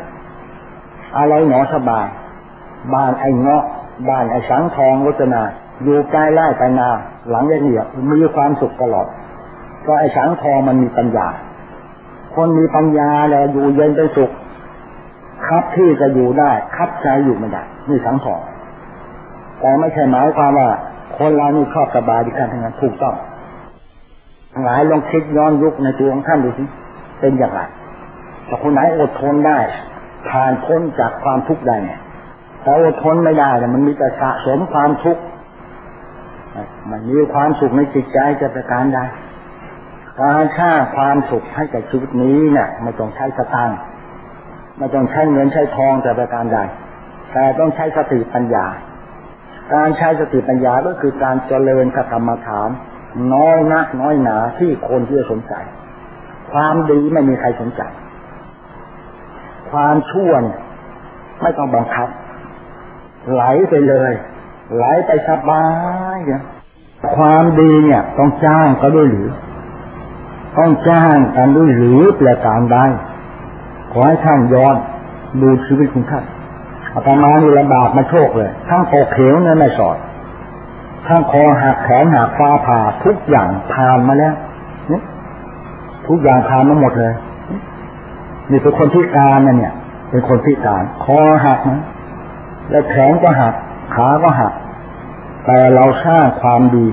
อะไรหนอสบาย บ้านไอ้เงาะบ้านไอ้สังทองวัฒนา อยู่ใกล้ไร่ไปนา หลังเงียบมีความสุขตลอด ก็ไอ้สังทองมันมีปัญญา คนมีปัญญาแล้วอยู่เย็นเป็นสุขคับที่จะอยู่ได้คับใจอยู่ไม่ได้นี่สังทองแต่ไม่ใช่หมายความว่า คนเรานี่ชอบสบายดีกันทั้งนั้นถูกต้องหลายลองคิดย้อนยุคในตัวของท่านดูสิเป็นอย่างไรแต่คนไหนอดทนได้ผ่านพ้นจากความทุกข์ได้เนี่ยแต่อดทนไม่ได้แต่มันมีแต่สะสมความทุกข์ มันมีความสุขในจิตใจจะประการใดการสร้าความสุขให้กับชีวิตนี้เนี่ยไม่ต้องใช้สตางค์ไม่ต้องใช้เงินใช้ทองจะประการใดแต่ต้องใช้สติปัญญา การใช้สติปัญญาก็คือการเจริญกรรมฐาน น้อยนักน้อยหนาที่คนที่จะสนใจ ความดีไม่มีใครสนใจ ความชั่วไม่ต้องบังคับ ไหลไปเลย ไหลไปสบายเนี่ยความดีเนี่ย ต้องจ้างก็ด้วยหรือ ต้องจ้างกันด้วยหรือเปล่าการได้ขอให้ท่านย้อนดูชีวิตของท่านอาตมานี่ลำบากมาโชคเลย ทั้งตกเขวเนี่ยไม่สอดทั้งคอหักแขนหักฟ้าผ่าทุกอย่างผ่านมาแล้วทุกอย่างผ่านมาหมดเลยนี่เป็นคนพิการนะเนี่ย เป็นคนพิการ คอหักนะแล้วแขนก็หัก ขาก็หัก แต่เราสร้างความดี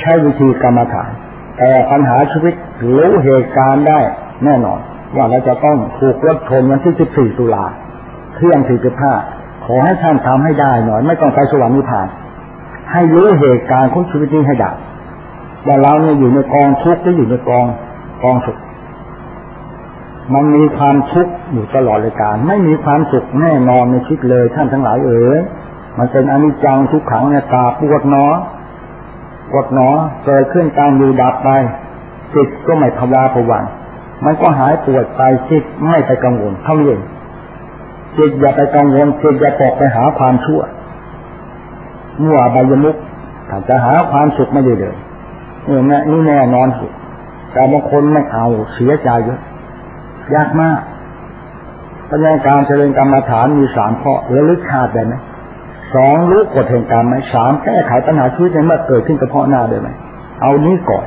ใช้วิธีกรรมฐาน แต่ปัญหาชีวิตรู้เหตุการณ์ได้แน่นอน ว่าเราจะต้องถูกรถชนวันที่ 14 ตุลาเที่ยง 45 ขอให้ท่านทำให้ได้หน่อย ไม่ต้องไปสวรรค์นิพพาน ให้รู้เหตุการณ์ของชีวิตนี้ให้ได้ว่าเราเนี่ยอยู่ในกองทุกข์หรืออยู่ในกองกองสุขมันมีความทุกข์อยู่ตลอดเลยการ ไม่มีความสุขแน่นอนในชีวิตเลยท่านทั้งหลายเอ๋ย มันเป็นอนิจจังทุกขังเนี่ยตาปวดเนอปวดเนอเกิดขึ้นการอยู่ดับไปจิตก็ไม่ทวาผวังมันก็หายปวดไปจิตไม่ไปกังวลเท่าเองจิตอย่าไปกังวลจิตอย่าตกไปหาความชั่วมั่วบายมุกถ้าจะหาความสุขไม่ได้เลยนี่แน่นี่แน่นอนสุดแต่บางคนไม่เอาเสียใจเยอะยากมากปัญญาการเจริญกรรมฐานมีสามข้อระลึกชาติได้ไหม สองรู้กฎแห่งกรรมไหมสามแก้ไขปัญหาชีวิตในเมื่อเกิดขึ้นเฉพาะหน้าได้ไหมเอานี้ก่อน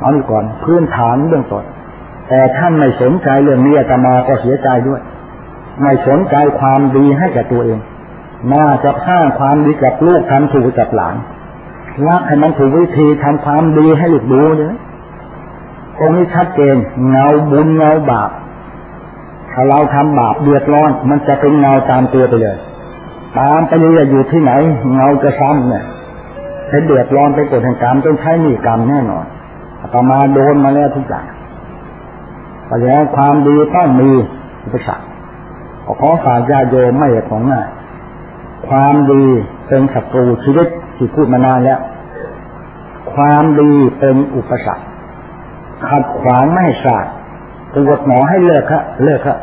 เอานี้ก่อนพื้นฐานเบื้องต้นแต่ท่านไม่สนใจเรื่องนี้อามาก็เสียใจด้วย ไม่สนใจความดีให้แก่ตัวเอง น่าจะสร้างความดีกับลูกทำถูกกับหลานรักให้มันถูกวิธีทำความดีให้ลูกดูเนี่ยตรงนี้ชัดเจนเงาบุญเงาบาปถ้าเราทำบาปเดือดร้อน มันจะเป็นเงาตามตัวไปเลย ตามไปเลยอยู่ที่ไหน เงาจะซ้ำเนี่ยให้เดือดร้อนไปกดแห่งกรรมต้องใช้หนี้กรรมแน่นอนต่อมาโดนมาแล้วทุกอย่างเพราะฉะนั้นความดีต้องมีอุปสรรคขอฝากญาโยมไม่ของง่ายความดีเป็นศัตรูชีวิตที่พูดมานานแล้ว ความดีเป็นอุปสรรคขัดขวางไม่ให้สาดปวดหมอให้เลิกครับเลิกครับ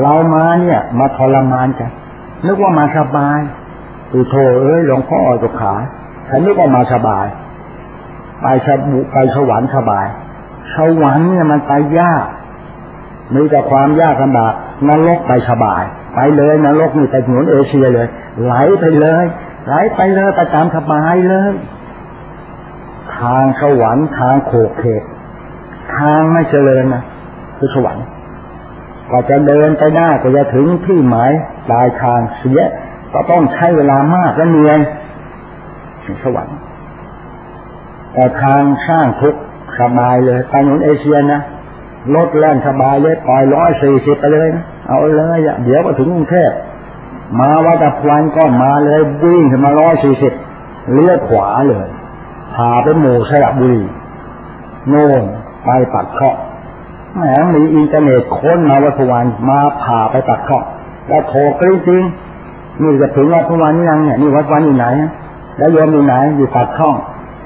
เรามาเนี่ย มาทรมานกัน นึกว่ามาสบายตูโทเอ้ยหลวงพ่ออ่อยกับขาฉันนึกว่ามาสบาย ไปสบุไปสวรรค์สบายสวรรค์เนี่ยมันไปยากมีแต่ความยากลำบากนรกไปสบาย ไปเลยนรกนี่ไปถนนเอเชียเลย ไหลไปเลยไหลไปเลยไปตามสบายเลย ทางสวรรค์ทางโขกเขตทางไม่เจริญนะคือสวรรค์ ก็จะเดินไปหน้าก็จะถึงที่หมายปลายทางเสียก็ต้องใช้เวลามากและเหนื่อยถึงสวรรค์แต่ทางสร้างสุขสบายเลยไปถนนเอเชียนะรถแล่นสบายเลยปล่อยร้อยสี่สิบไปเลยนะเอาเลยอะเดี๋ยวก็ถึงกรุงเทพมาวัดอัมพวันก็มาเลยวิ่งขึ้นมาร้อยสี่สิบเลี้ยวขวาเลยพาไปหมู่สระบุรีโน่นไปปัดเคาะ แหมมีอินเทอร์เน็ตค้นมาวัดอัมพวันมาพาไปปัดเคาแล้วโทรกริ้งจริงนี่จะถึงวัดพวันยังเนี่ยนี่วัดวันอยู่ไหน แล้วโยมอยู่ไหนอยู่ปัดช่อง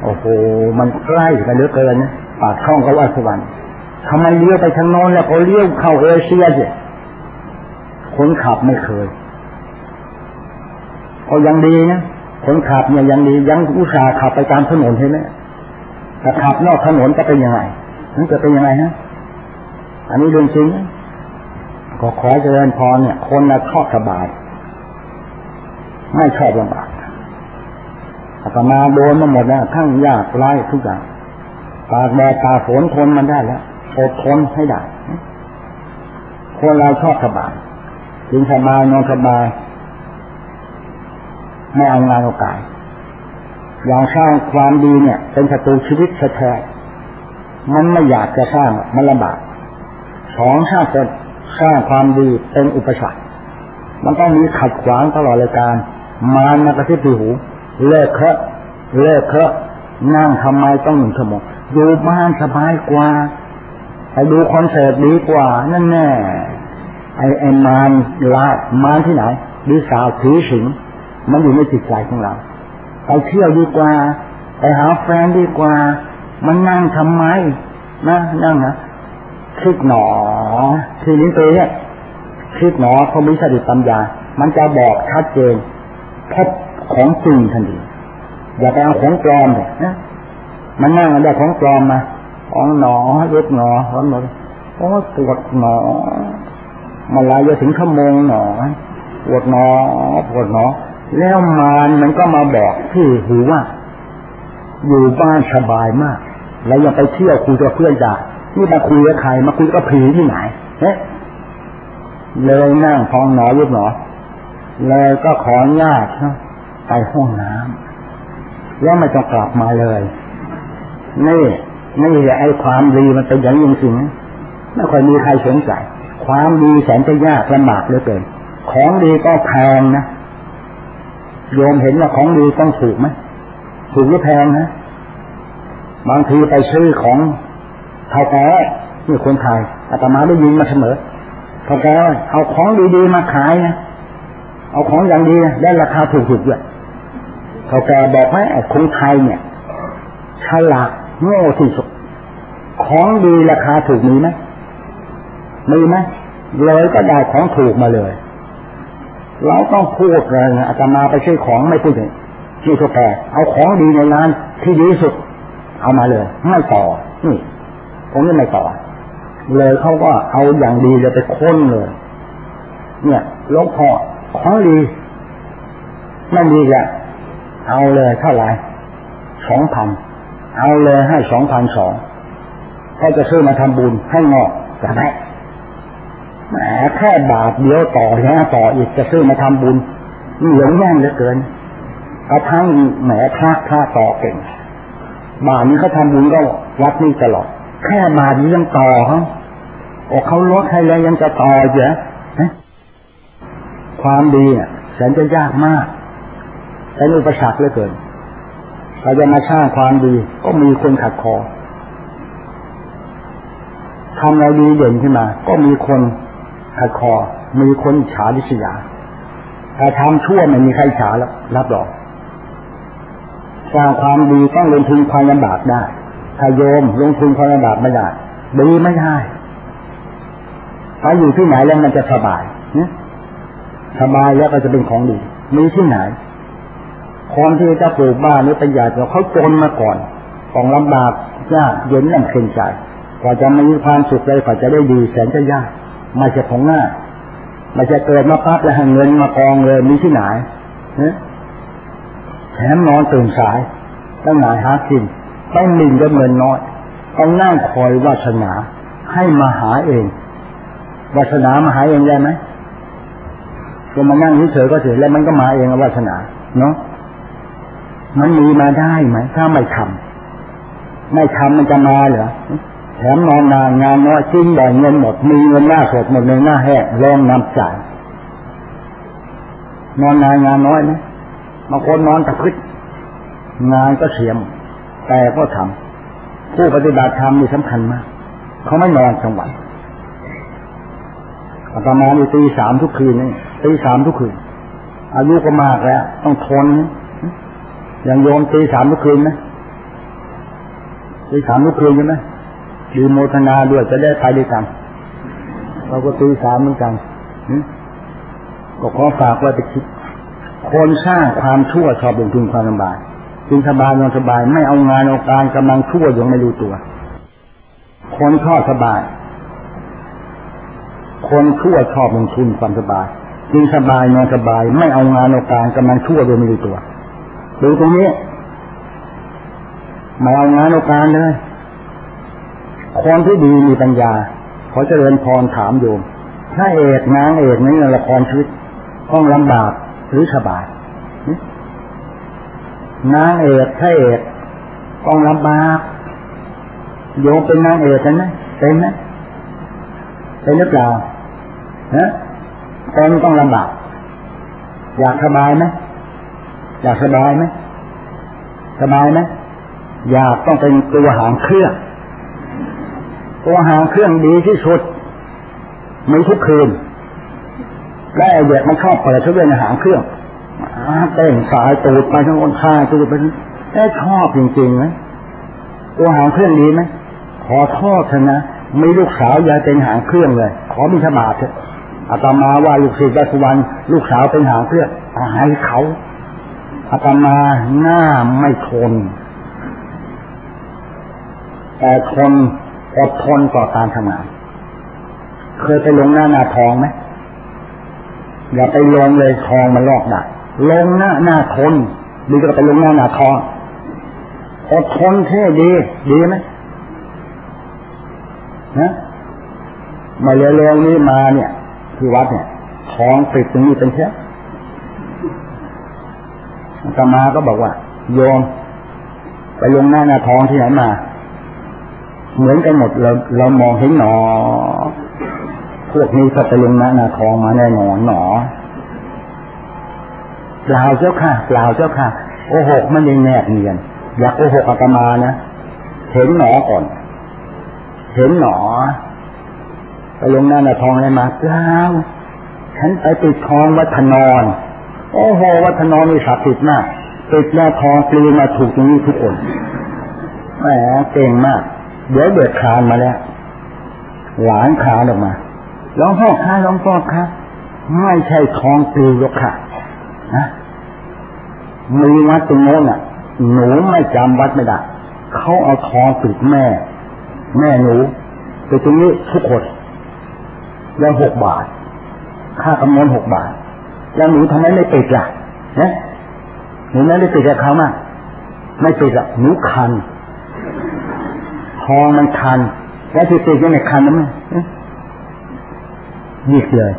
โอ้โหมันใกล้กันเหลือเกินนะปากช่องก็วัดพวันทำไมเลี้ยวไปทางโน้นแล้วก็เลี้ยวเข้าเอเชียสิคนขับไม่เคยก็ยังดีนะคนขับเนี่ยยังดียังอุตส่าห์ขับไปตามถนนใช่ไหมแต่ขับนอกถนนจะเป็นยังไงนั่นจะเป็นยังไงฮะ อันนี้เรื่องจริงก็ขอเจริญพรเนี่ย คนน่ะชอบสบาย ไม่ชอบลำบากอาตมาโดนมาหมดแล้วทั้งยากไร้ทุกอย่างตากแดดตาฝนทนมันได้แล้วอดทนให้ได้ คนเราชอบสบายกินสบายนอนสบายไม่เอางานโอกาสอย่างสร้างความดีเนี่ย เป็นศัตรูชีวิตแท้มันไม่อยากจะสร้างมันลำบาก สองถ้าจะสร้างความดีเป็นอุปสรรค มันต้องมีขัดขวางตลอดเลยการ มารมากระซิบที่หู เลิกเคอะเลิกเคอะนั่งทำไมต้องหนึ่งชั่วโมงอยู่บ้านสบายกว่าไปดูคอนเสิร์ตดีกว่า นั่นแน่ไอไอมารลามารที่ไหนดีสาวผีสิงมันอยู่ในจิตใจของเรา ไปเที่ยวดีกว่า ไปหาแฟนดีกว่า มันนั่งทำไมนะนั่งนะ คิดหนอทีนี้ตัวเนี้ยคิดหนอเขามีสติปัญญา มันจะบอกชัดเจนพบของจริงทันทีอย่าไปเอาของปลอมเลยนะมันนั่งได้ของปลอมมาของหนอเย็บหนอร้อนหนอโอ้ปวดหนอมาลายจะถึงขโมงหนอปวดหนอปวดหนอ แล้วมานมันก็มาบอกที่หูว่า อยู่บ้านสบายมาก แล้วยังไปเที่ยวคุยกับเพื่อนจ่า นี่มาคุยกับใครมาคุยกับผีที่ไหนเฮ้เลยนั่งพองหนอยุบหนอเลยก็ขอญาตไปห้องน้ำแล้วไม่ต้องกลับมาเลย นี่นี่ไอ้ความดีมันเป็นอย่างจริงไม่ค่อยมีใครสนใจความดีแสนจะยากลำบากเหลือเกินของดีก็แพงนะโยมเห็นว่าของดีต้องถูกไหมถูกหรือแพงนะบางทีไปซื้อของ เท่าแก่นี่คนไทยอาตมาได้ยินมาเสมอเท่าแก่เอาของดีๆมาขายนะเอาของอย่างดีได้ราคาถูกๆด้วยเท่าแก่บอกไหมไอ้คนไทยเนี่ยฉลาดโง่ที่สุดของดีราคาถูกมีไหมมีไหมเลยก็ได้ของถูกมาเลย เราต้องพูดเลยอาตมาไปซื้อของไม่พูดถึงที่เท่าแก่เอาของดีในร้านที่ดีสุด เอามาเลยไม่ต่อนี่ ผมนี่ไม่ต่อ เลยเขาก็เอาอย่างดีเลยไปค้นเลย เนี่ยลงพอของดีไม่ดีแหละเอาเลยเท่าไหร่สองพันเอาเลยให้สองพันสองถ้าจะซื้อมาทำบุญให้งอกจะได้แหมแค่บาทเดียวต่อแค่ต่ออีกจะซื้อมาทำบุญนี่เหลืองแย่งเหลือเกินกระทั่งแหมพระพระต่อเก่งบาทนี้เขาทำบุญก็วัดนี่ตลอด แค่บาทนี้ยังต่อเขาโอ้เขาลดให้แล้วยังจะต่อเยอะความดีอะแสนจะยากมากแต่อุปสรรคเหลือเกินเราจะมาสร้างความดีก็มีคนขัดคอทำเราดีเด่นขึ้นมา ก็มีคนขัดคอ มีคนฉาดิษยาถ้าทำชั่วไม่มีใครฉาแล้วรับรองสร้างความดีต้องลงทุนความลำบากได้าโยม ลงทุนความลำบากไม่ได้ดีไม่ได้ถ้าอยู่ที่ไหนแล้วมันจะสบายเนี่ยสบายแล้วก็จะเป็นของดี มีที่ไหนคนที่จะปลูกบ้านนี้เป็นใหญ่แต่เขาจนมาก่อนของลำบากยากเย็นนั่นเค็นใจกว่าจะมีความสุขเลยกว่าจะได้ดีแสนจะยากไม่ใช่ของง่ายไม่ใช่เกิดมาพับแล้วห้เงินมากองเลยมีที่ไหนเนแถมนอนตื่นสายต้องหนายหากิน ต้องมินก็เงินน้อยต้องนั่งคอยวาสนาให้มาหาเองวาสนามาหาเองได้ไหมก็มานั่งเฉยๆก็เฉยแล้วมันก็มาเองวาสนาเนาะมันมีมาได้ไหมถ้าไม่ทำไม่ทำมันจะมาเหรอแถมนอนนานงานน้อยจิ้งแบ่งเงินหมด มีเงินหน้าสดหมดในหน้าแห้งแรงนำจ่ายนอนนานงานน้อยไหมบางคนนอนตะพึดงานก็เสียม แต่ก็ทำผู้ปฏิบัติธรรมนี่สำคัญมาก เขาไม่นอนทั้งวันอาตมาอยู่ตีสามทุกคืนนี่ตีสามทุกคืน อายุก็มากแล้ว ต้องทนอย่างโยมตีสามทุกคืนไหมตีสามทุกคืนใช่ไหมดีโมทนาด้วยจะได้ไปด้วยกันเราก็ตีสามเหมือนกันก็ขอฝากไว้ไปคิดคนสร้างความชั่วชอบลงทุนความลำบาก จึงสบายนอนสบาย ไม่เอางานเอาการกำลังชั่วยังไม่รู้ตัว คนชอบสบาย คนชั่วชอบลงทุนความสบายจึงสบายนอนสบาย ไม่เอางานเอาการกำลังชั่วโดยไม่รู้ตัวดูตรงนี้ไมาเอางานเอาการเลยคนที่ดีมีปัญญาขอเจริญพรถามโยม ถ้าเอกนางเอกนี้ละครชีวิตต้องลำบากหรือสบาย นางเอกถ้าเอกต้องลำบากโยมเป็นนางเอกกันไหมเป็นไหมเป็นหรือเปล่าฮะคนต้องลำบาก อยากสบายไหมอยากสบายไหมสบายไหมอยากต้องเป็นตัวหางเครื่องตัวหางเครื่องดีที่สุดไมีทุกคืนและไอเด็กมันชอบเปิดทุกเรื่องในหางเครื่อง เต้นสายตูดไปทั้งคนข้าตูดไปได้ชอบจริงๆไหมตัวหางเครื่องดีไหมขอโทษเถอะนะมีลูกสาวอย่าเป็นหางเครื่องเลย ขอมีฉบาเถอะอาตมาว่าลูกศิษย์ได้สุวรรณลูกสาวเป็นหางเครื่องตายเขาอาตมาหน้าไม่ทนแต่ทนอดทนต่อการทำงาน เคยไปลงหน้านาทองไหมอย่าไปลงเลยทองมันลอกได้ ลงหน้าหน้าทนดีก็ไปลงหน้าหน้าทองอดทนเท่ดี ดีไหมนะมาเร็วๆนี้มาเนี่ย ที่วัดเนี่ยท้องปิดตรงนี้เป็นเช่ตมาก็บอกว่า โยม ไปลงหน้าหน้าท้องที่ไหนมา เหมือนกันหมดเราเรามองเห็นหนอ พวกนี้ก็ไปลงหน้าหน้าท้องมาแน่นอนหนอ เปล่าเจ้าค่ะเปล่าเจ้าค่ะโอ้หกมันยังแนบเนียน อยากโอ้หกอาตมานะเห็นหนอก่อน เห็นหนอไปลงหน้าหน้าทองอะไรมาเปล่าฉันไปติดทองวัฒนอนโอ้โหวัฒนอนมีศักดิ์สิทธิ์มากติดหน้าทองปลีมาถูกตรงนี้ทุกคนแหมเก่งมาก เดี๋ยวเดือดคานมาแล้วหลานคานออกมาร้องพ่อค้าร้องพ่อค้าไม่ใช่ทองปลีหรอกค่ะ นะมีวัดตรงโน้นอะ หนูไม่จำวัดไม่ได้เขาเอาทองปิดแม่ แม่หนูไปตรงนี้ทุกคนแล้วหกบาท ค่ากำนวนหกบาท แล้วหนูทำไมไม่ติดล่ะนะหนูไม่ได้ติดกับเขามากไม่ติดอะหนูคันทองมันคัน แล้วที่ติดยังไงคันนะมั้ยนี่เลย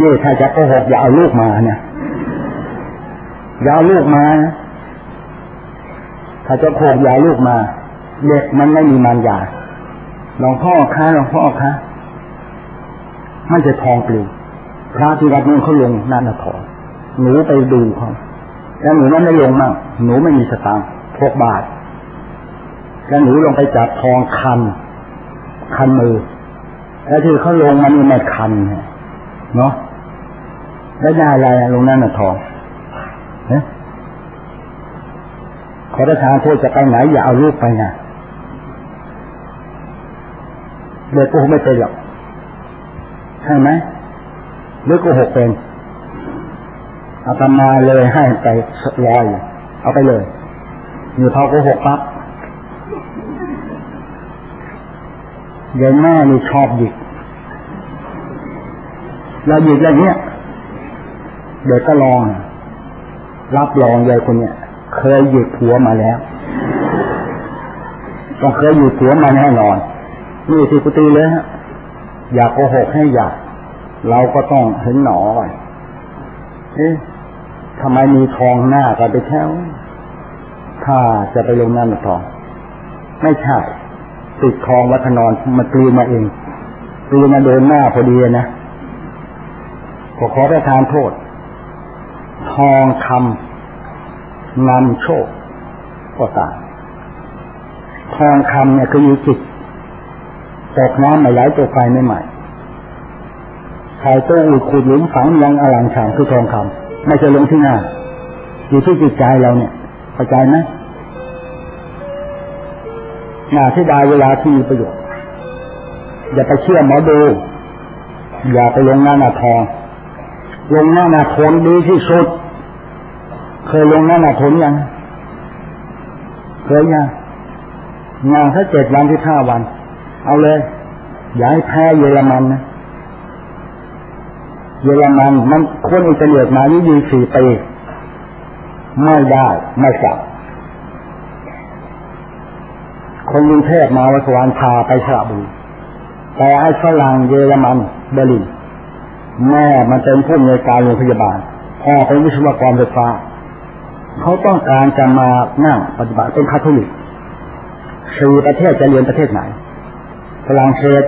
นี่ถ้าจะโกหกอย่าเอาลูกมาเนี่ย อย่าลูกมาถ้าจะโกหกอย่าลูกมา เด็กมันไม่มีมารยาหลวงพ่อคะหลวงพ่อคะมันจะทองปลิวพระที่วัดนู้นเขาลงนั่นละทองหนูไปดูเขาแล้วหนูนั้นไม่ลงมั่งหนูไม่มีสตางค์หกบาท แล้วหนูลงไปจับทองคัน คันมือ แล้วที่เขาลงมันไม่คันเนาะแล้วได้อะไรลงนั่นละทอง นี่ยขอประทานโทษจะไปไหนอย่าเอาลูกไปนะเด็กโกหกไม่เป็นหรอกใช่ไหมหรือโกหกเป็นเอาตมาเลยให้ไปลอยเอาไปเลยอยู่ท้อโกหกปั๊บยายแม่นี่ชอบหยิกเราหยิกอย่างเนี้ยเด็กก็ลอง รับรองยายคนเนี้ยเคยหยิกหัวมาแล้วต้องเคยหยิกหัวมาแน่นอนนี่ที่กุฏิเลยฮะอยากโกหกให้อยาก เราก็ต้องเห็นหนอไปเอ๊ะทำไมมีทองหน้ากันไปแค่ถ้าจะไปลงนั่นทอง ไม่ใช่ติดทองวัฒนอนมันกลืนมาเองกลืนมาโดนหน้าพอดีนะขอขอประทานโทษ ทองคำนำโชคก็ตามทองคำเนี่ยคืออยู่จิตตกน้ำไม่ไหลตกไฟไม่ใหม่ใครตู้อุดขุดหลุมฝังยังอลังฉางคือทองคำไม่จะลงที่หน้าอยู่ที่จิตใจเราเนี่ยเข้าใจไหมหน้าที่ดายเวลาที่มีประโยชน์อย่าไปเชื่อหมอดู อย่าไปลงหน้าหน้าทองลงหน้าหน้าทนดีที่สุด เคยลงหน้าหน้าทนยัง เคยยังงานแค่เจ็ดวันที่ห้าวัน เอาเลย อย่าให้แพ้เยอรมันนะ เยอรมันมันคนอิตาเลียมานี่ยีสี่ปีไม่ได้ไม่กลับคนกรุงเทพมาวัสวรรพาไปสระบุรีแต่ไอ้ฝรั่งเยอรมันเบลินแม่มันเป็นผู้ในการโรงพยาบาลพ่อเป็นวิศวกรไฟฟ้า เขาต้องการจะมานั่งปฏิบัติเป็นคาทอลิกสี่ประเทศจะเรียนประเทศไหนฝรั่งเศส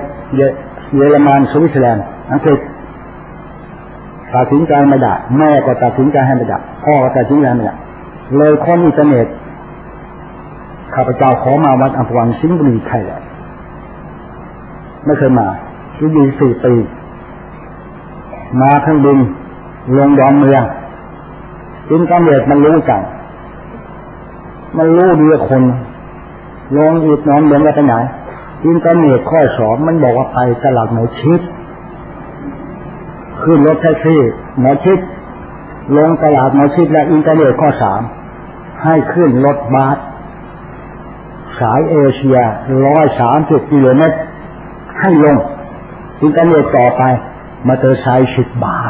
เยอรมันสวิตเซอร์แลนด์อังกฤษตัดสินใจไม่ได้แม่ก็ตัดสินใจให้ไม่ได้พ่อก็ตัดสินใจไม่ได้เลยค้นอินเทอร์เน็ตข้าพเจ้าขอมาวัดอัมพวันสิงห์บุรีไทยแลนด์ไม่เคยมาอยู่สี่ปีมาเครื่องบินลงดอนเมือง อินเทอร์เน็ตมันรู้จังมันรู้ดีคนลงอีกดอนเมืองไปไหนอินเทอร์เน็ตข้อสองมันบอกว่าไปตลาดหมอชิตขึ้นรถแท็กซี่หมอชิตลงตลาดหมอชิตและอินเทอร์เน็ตข้อสามให้ขึ้นรถบัสสายเอเชียร้อยสามสิบกิโลเมตรให้ลงอินเทอร์เน็ตต่อไปมาเตอร์ไซค์สิบบาท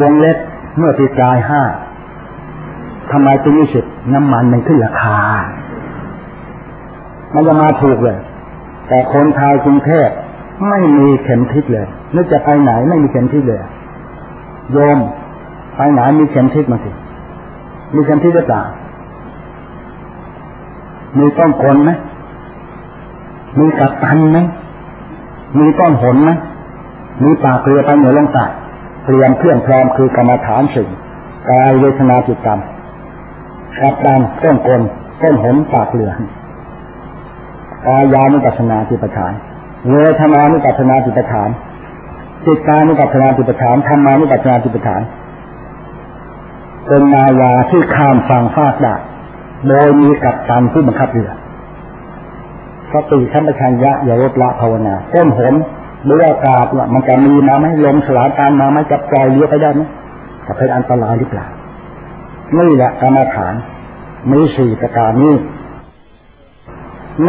วงเล็บเมื่อปีกายห้าทำไมจึงยี่สิบน้ำมันมันขึ้นราคา มันจะมาถูกเลย แต่คนไทยกรุงเทพไม่มีเข็มทิศเลยนึกจะไปไหนไม่มีเข็มทิศเลย โยมไปไหนมีเข็มทิศมาสิมีเข็มทิศหรือเปล่ามีต้นคนไหมมีกัปตันไหมมีต้นหนไหมมีปากเรือไปเหนือลงใต้ เตรียมเครื่องพร้อมคือกรรมฐานสิ่งกายเวทนาจิตกรรมกัปตันต้นกลต้นหนปากเรืองกายานุปัสนาจิตประฐานเวทนานุปัสนาจิตประฐานจิตกานุปัสนาจิตประฐานธรรมานุปัสนาจิตประฐานเป็นนายาที่ข้ามฝั่งฟากได้โดยมีกัปตันผู้บังคับเรือสติสัมปชัญญะอย่าลดละภาวนาต้นหน หรืออากาศมันจะมีมาไหมลมสลายการมาไหมจะปล่อยเรือไปได้ไหมจะเป็นอันตรายหรือเปล่านี่แหละกรรมฐานมีสี่ประการนี้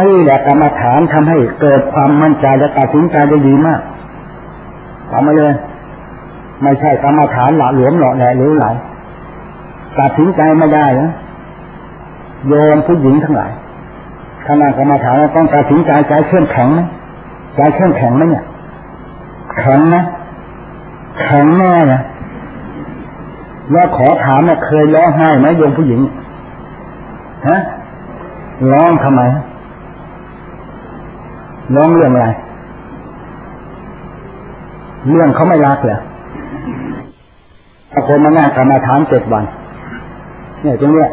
นี่แหละกรรมฐานทำให้เกิดความมั่นใจและตัดสินใจได้ดีมากทำมาเลย ไม่ใช่กรรมฐานหละหลวมหล่อแหล่หรือไหลตัดสินใจไม่ได้นะโยมผู้หญิงทั้งหลายขณะกรรมฐานต้องตัดสินใจใจเข้มแข็งไหมใจเข้มแข็งไหมเนี่ย ข็งนะแข็งแน่นะแล้วขอถามว่าเคยร้องไห้ไหมโยมผู้หญิงฮะร้องทำไมร้องเรื่องอะไรเรื่องเขาไม่รักเหรอคนมานั่งกรรมาฐานเจ็ดวัน เนี่ยตรงเนี้ย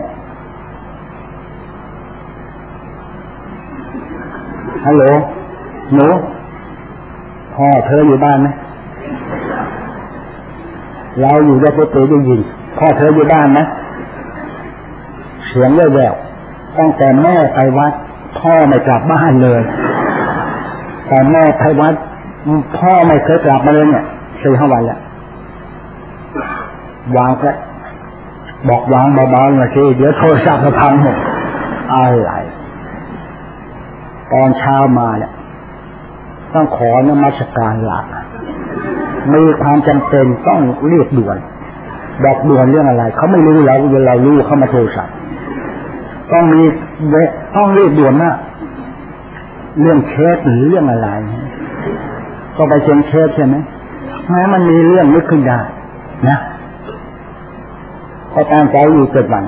ฮัลโหลหนู พ่อเธออยู่บ้านไหมเราอยู่ได้ประตูได้ยินพ่อเธออยู่บ้านไหมเสียงแว่วๆตั้งแต่แม่ไปวัด พ่อไม่กลับบ้านเลย แต่แม่ไปวัด พ่อไม่เคยกลับมาเลยเนี่ยสี่ห้าวันแล้ววางก็บอกวางเบาๆหน่อยสิเดี๋ยวโทรศัพท์จะพังหมดอะไรตอนเช้ามาเนี่ย ต้องขอนมัสการหลักมีความจำเป็นต้องเรียกด่วนบอกด่วนเรื่องอะไร เขาไม่รู้เราเรารู้เขามาโทรศัพท์ต้องมีต้องเรียกด่วนนะเรื่องเคหรือเรื่องอะไร ก็ไปเช็งเคใช่ไหมแม้มันมีเรื่องนึกขึ้นได้นะก็ตั้งใจอยู่เจ็ดวัน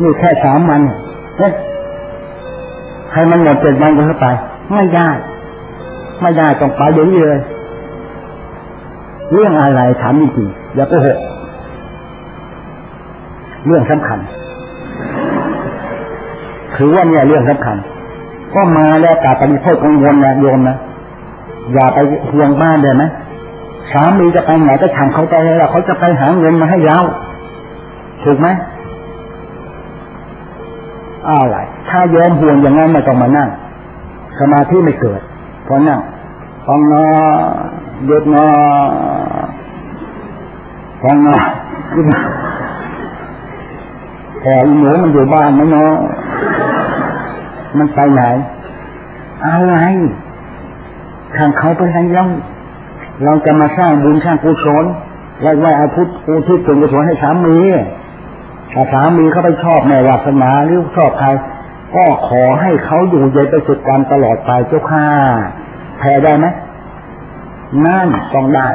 นี่แค่สามวันเนี่ยให้มันหมดเจ็ดวันก็เข้าไปไม่ได้ ไม่ได้ต้องไปเดี๋ยวนี้เลย เรื่องอะไรถามจริงๆอย่าโกหกเรื่องสำคัญถือว่าเนี่ยเรื่องสำคัญ ก็มาแล้วกาปฏิโทษกังวลนะโยมนะอย่าไปห่วงบ้านเลยไหมสามีจะไปไหนก็ทำเขาไปแล้วเขาจะไปหาเงินมาให้เราถูกไหมอะไรถ้ายอมห่วงอย่างนั้นไม่ต้องมานั่งสมาธิไม่เกิด พอนั่งฟังนะหยุดนะฟังนะแต่อีหนูมันอยู่บ้านไหมเนาะมันไปไหน อะไรทางเขาไปทางเราเราจะมาสร้างบุญสร้างกุศลไว้ไว้อาพุทธอุทิศส่วนกุศลให้สามีถ้าสามีเขาไปชอบแม่วาสนาหรือชอบใคร ก็ขอให้เขาอยู่เย็นไปสุดการตลอดไปเจ้าค่ะแพ้ได้ไหมนั่นต้องได้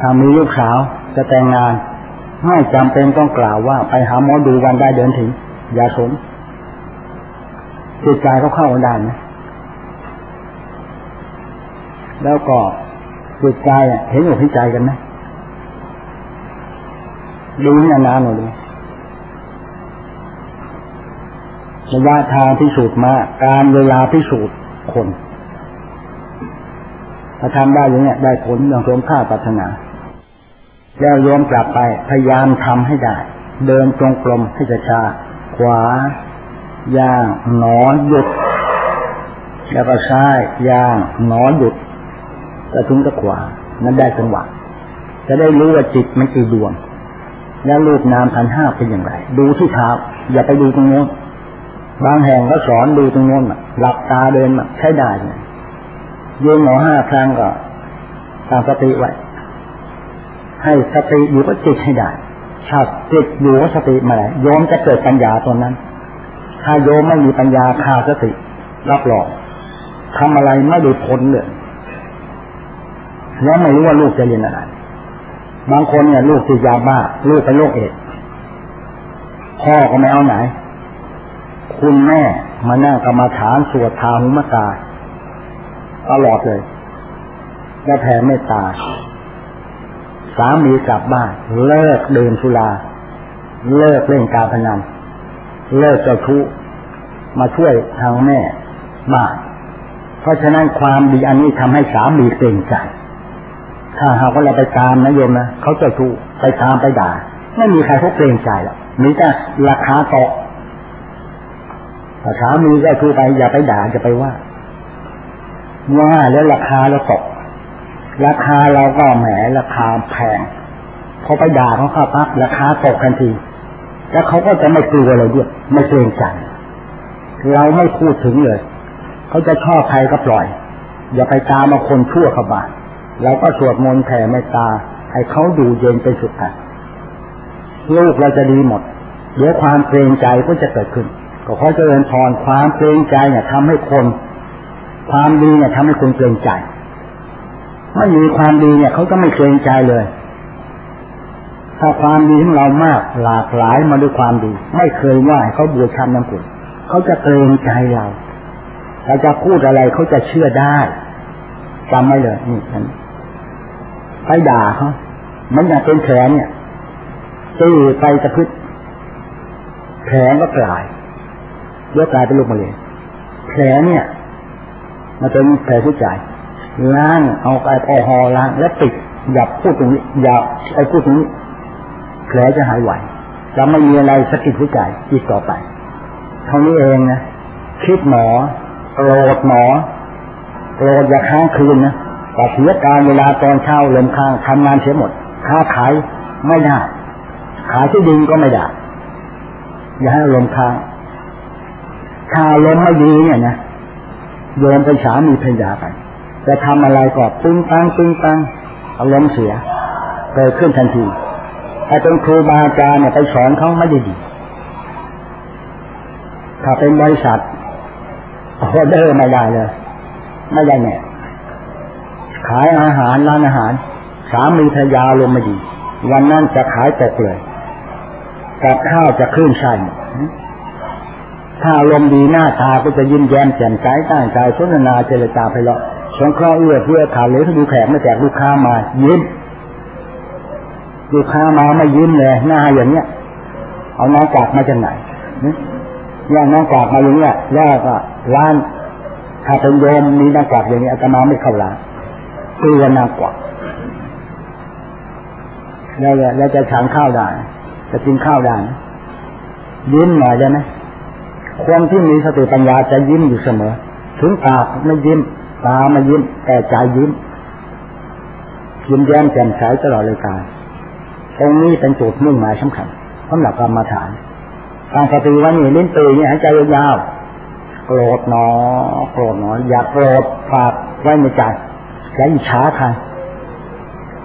ถ้ามีลูกสาวจะแต่งงาน ไม่จำเป็นต้องกล่าวว่าไปหาหมอดูวันได้เดินถึง อย่าสนจิตใจเขาเข้ากันได้นะแล้วก็จิตใจเห็นอกเห็นใจกันไหมดูนี่นานๆหน่อยดู ระยะทางพิสูจน์มาการเวลาพิสูจน์คนถ้าทำได้อย่างนี้ยได้ผลอย่างสมค่าปรารถนาแล้วโยมกลับไปพยายามทำให้ได้ เดินตรงกลมให้จะชาขวา ย่างหนอนหยุด แล้วก็ซ้ายย่างหนอนหยุดกระทุ้งกระขวานั้นได้จังหวะจะได้รู้ว่าจิตมันกี่ดวง แล้วรูปนามขันห้าเป็นอย่างไร ดูที่เท้าอย่าไปดูตรงโน้น บางแห่งก็สอนดูตรงโน้นหลับตาเดินใช้ได้เลยยืนหนอห้าครั้งก็ตั้งสติไว้ ให้สติอยู่ก็จิตให้ได้ชาติจิตอยู่ก็สติมาโยมจะเกิดปัญญาตรงนั้น ถ้าโยมไม่มีปัญญาขาดสติ รับรองทำอะไรไม่ได้ผลเลยแล้วไม่รู้ว่าลูกจะเรียนอะไร บางคนเนี่ยลูกติดยาบ้า ลูกเป็นโรคเอดพ่อก็ไม่เอาไหน คุณแม่มานั่งกรรมาฐานสวดทาหุมตา ตลอดเลย แล้วแผ่เมตตา สามีกลับบ้านเลิกเดินสุรา เลิกเล่นการพนัน เลิกเจ้าชู้มาช่วยทางแม่บ้านเพราะฉะนั้นความดีอันนี้ทำให้สามีเกรงใจถ้าหากว่าเราไปตามนะโยมนะเขาจะชู้ไปตามไปด่า ไม่มีใครเขาเกรงใจหรอกมีแต่ราคาตกถ้า สามีได้ชู้ไปอย่าไปด่าจะไปว่า ว่าแล้วราคาเราตก ราคาเราก็แหมราคาแพงพอไปด่าเขาเข้าปั๊บราคาตกทันที แล้วเขาก็จะไม่กลัวเราด้วยไม่เกรงใจเราไม่พูดถึงเลย เขาจะชอบใครก็ปล่อย อย่าไปตามมาคนชั่วเขาบ้านเราก็สวดมนต์แผ่เมตตา ให้เขาดูเย็นเป็นสุดท้ายลูกเราจะดีหมด เดี๋ยวความเกรงใจก็จะเกิดขึ้น ก็เขาจะเริญพรความเกรงใจเนี่ยทำให้คน ความดีเนี่ยทำให้คนเกรงใจไม่มีความดีเนี่ยเขาก็ไม่เกรงใจเลย ถ้าความดีของเรามากหลากหลายมาด้วยความดี ไม่เคยว่าเขาบูชาน้ำกุศเขาจะเกรงใจเราเราจะพูดอะไรเขาจะเชื่อได้จำไม่เลยนี่ฉันไปด่าเขามันอยากเป็นแผลเนี่ยตีไปตะพึดแผลก็กลาย เยอะกลายเป็นลูกมะเร็งแผลเนี่ย มันเป็นแผลที่ใจล้างเอาแอลกอฮอล์ล้างแล้วปิดอย่าพูดตรงนี้อย่าไอ้พูดตรงนี้แผลจะหายไหวจะไม่มีอะไรสกิดหัวใจอีกต่อไปเท่านี้เองนะคิดหมอโกรธหมอโกรธอย่าค้างคืนนะแต่เสียการเวลาตอนเช้าลมค้างทำงานเสียหมด ค้าขายไม่ได้ขายที่ดินก็ไม่ได้อย่าให้ลมค้าง ถ้าลมไม่ดีเนี่ยนะโยมเป็นสามีภรรยากันจะทำอะไรก็ปึ้งปังปึ้งปังอารมณ์เสียเกิดขึ้นทันทีถ้าเป็นครูบาอาจารย์เนี่ยไปสอนเขาไม่ดีดี ถ้าเป็นบริษัทออเดอร์ไม่ได้เลย ไม่ได้เนี่ยขายอาหารร้านอาหาร สามีภรรยาลมไม่ดี วันนั้นจะขายตกเลยกับข้าวจะขึ้นชัน ถ้าลมดีหน้าตาก็จะยิ้มแย้มแจ่มใสตั้งใจสนทนาเจรจาไปแล้วสงเคราะห์เอื้อเพื่อข่าวเลยถ้าดูแขกไม่แจกลูกค้ามา ยิ้มลูกค้ามาไม่ยิ้มเลยหน้าอย่างเนี้ย เอาน้องกากมาจากไหนเนี่ยน้องกากมาอย่างเนี้ยแล้วก็ร้านถ้าเป็นโยมมีน้องกากอย่างนี้อาตมาไม่เข้าร้านกลัวน้ากวักแล้วแล้วจะฉันข้าวได้จะกินข้าวได้ยิ้มหน่อยได้ไหม คนที่มีสติปัญญาจะยิ้มอยู่เสมอ ถึงปากไม่ยิ้ม ตาไม่ยิ้ม แต่ใจยิ้ม ยิ้มแย้มแจ่มใสตลอดเลยการตรงนี้เป็นจุดมุ่งหมายสำคัญสำหรับกรรมฐานการสติวันนี้ลิ้นตีเนี่หายใจยาวโกรธหนอโกรธหนอ อย่าโกรธฝากไว้ในใจอย่าอิจฉาใคร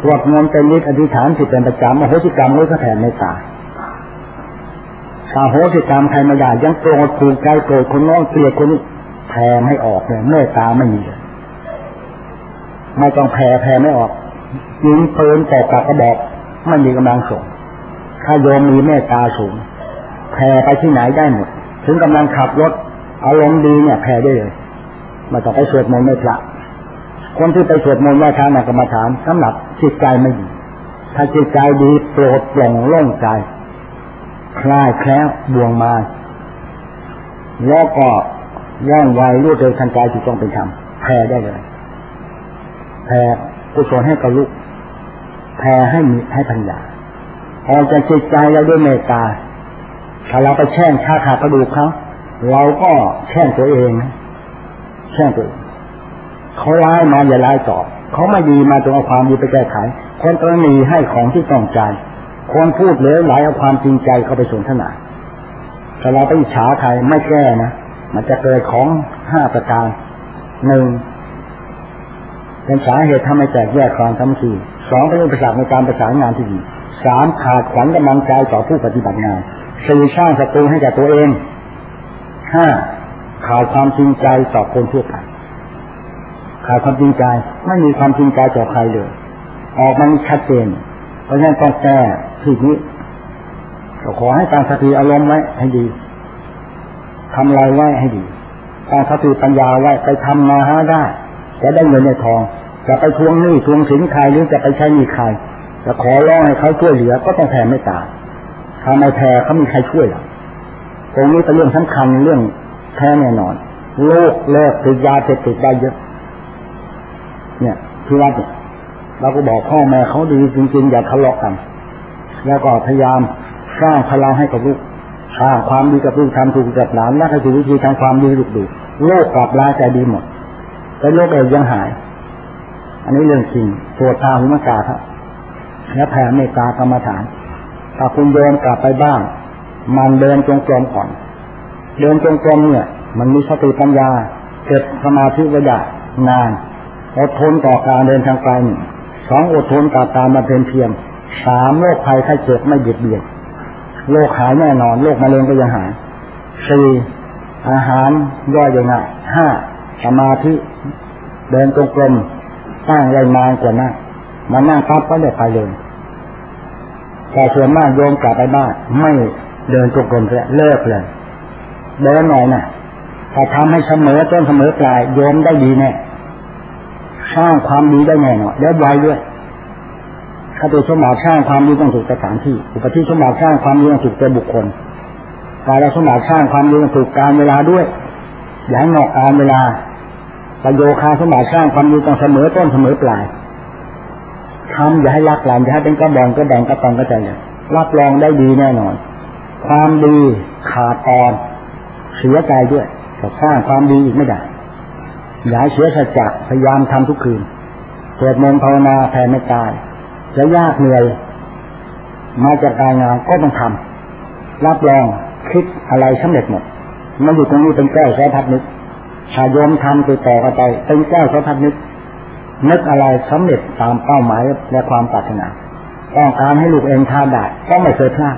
สวดมนต์เป็นนิดอธิษฐานสิเป็นประจำมโหสิกรรมไว้ก็แผ่เมตตา ถ้าโหสิกรรมใครม่ได้ยังโกรธถูกใจโกรธคนน้องเกลียดคนนี้แผ่ไม่ออกเลยเมตตาไม่มีไม่ต้องแผ่แผ่ไม่ออกยิงปืนตกกับกระบอกไม่มีกำลังส่งถ้าโยมมีเมตตาสูงแผ่ไปที่ไหนได้หมด ถึงกำลังขับรถอารมณ์ดีเนี่ยแผ่ได้เลยมาต้อไปสวดมนต์ไม่พระคนที่ไปสวดมนต์ไหว้พระนกรรมฐานสำหรับจิตใจไม่ดีถ้าจิตใจดีโปรดปล่องโล่งใจ คลายแคล้วบวงมา แล้วก็ย่องไวรวดเร็วทันใจจิตต้องเป็นธรรมแผ่ได้เลยแผ่กุศลให้กับลูกแผ่ให้มีให้ปัญญาออกจากจิตใจเราด้วยเมตตาถ้าเราไปแช่งชาขาดกระดูกเขาเราก็แช่งตัวเองแช่งตัวเองเขาร้ายมาอย่าร้ายตอบเขาไม่ดีมาจงเอาความดีไปแก้ไขคนตรณีให้ของที่ต้องใจ คนพูดเลวไหลเอาความจริงใจเข้าไปสนทนาถ้าเราไปฉาใครไม่แก้นะมันจะเกิดของห้าประการหนึ่งเป็นสาเหตุทำให้แตกแยกความสามัคคีสองเป็นอุปสรรคในการประสานงานที่ดีสามขาดขวัญกำลังใจต่อผู้ปฏิบัติงานสี่สร้างศัตรูให้แก่ตัวเองห้าขาดความจริงใจต่อคนทั่วไปขาดความจริงใจไม่มีความจริงใจต่อใครเลย ออกมันชัดเจน เพราะฉะนั้นต้องแก้ทีนี้ก็ขอให้ตั้งสติอารมณ์ไว้ให้ดีทำอะไรไว้ให้ดีตั้งสติปัญญาไว้ไปทำมาหาได้ จะได้เงินในทอง จะไปทวงหนี้ทวงสินใครหรือจะไปใช้หนี้ใครจะขอร้องให้เขาช่วยเหลือก็ต้องแผ่ไม่ตาถ้าไมแผ่เขามีใครช่วยหรอตรงนี้เป็นเรื่องสำคัญเรื่องแท้แน่นอน โลกเลิกติดยาเสพติดได้เยอะ เนี่ยที่วัดเเราก็บอกพ่อแม่เขาดีจริงๆอย่าทะเลาะกัน แล้วก็พยายามสร้างพลังให้กับลูกสร้างความดีกับลูกทำถูกกับหลานและให้ถูกวิธีทางความดีลูกดูโลกกลับลาใจดีหมดแต่โลกเองยังหาย อันนี้เรื่องจริงตัวจทางหุมกาครับและแผ่เมตตากรรมฐานถ้าคุณเดินกลับไปบ้านมันเดินจงกรมก่อน เดินจงกรมเนี่ย มันมีสติปัญญาเกิดสมาธิวิญญานานอดทนต่อการเดินทางไกล สองอดทนกับการมาเป็นเพียงสามโรคภัยไข้เจ็บไม่เบียดเบียนโรคหายแน่นอนโรคมะเร็งก็ยังหายสี่อาหารย่อยยังไงห้าสมาธิเดินจงกรมตั้งไรนานกว่านั้นมานั่งปั๊บก็ได้ไปเลยแต่ส่วนมากโยมกลับไปบ้านไม่เดินจงกรมเลยเลิกเลยเดินหน่อยนะแต่ทำให้เสมอต้นเสมอปลายโยมได้ดีแน่ สร้างความดีได้แน่นอนแล้วไวด้วยถ้าตัวสมบัติสร้างความดีต้องถูกสถานที่ อุปธิสมบัติสร้างความดีต้องถูกตัวบุคคลการสมบัติสร้างความดีต้องถูกการเวลาด้วย อย่างนอกการเวลาประโยคาสมบัติสร้างความดีต้องเสมอต้นเสมอปลายทำอย่าให้รักหลานอย่าให้เป็นกระบองกระแดงกระตองกระใจเลยรับรองได้ดีแน่นอน ความดีขาดตอนเสียใจด้วยจะสร้างความดีอีกไม่ได้ อย่าเสียสัจจะพยายามทำทุกคืนสวดมนต์ภาวนาแผ่ไม่ตายจะยากเหนื่อย มาจากการงานก็ต้องทำรับรองคิดอะไรสำเร็จหมดมันอยู่ตรงนี้เป็นแก้วสารพัดนึกชายมทำติดต่อกันไปเป็นแก้วสารพัดนึกนึกอะไรสำเร็จตามเป้าหมายและความปรารถนาต้องการให้ลูกเองทานได้ก็ไม่เคยพลาด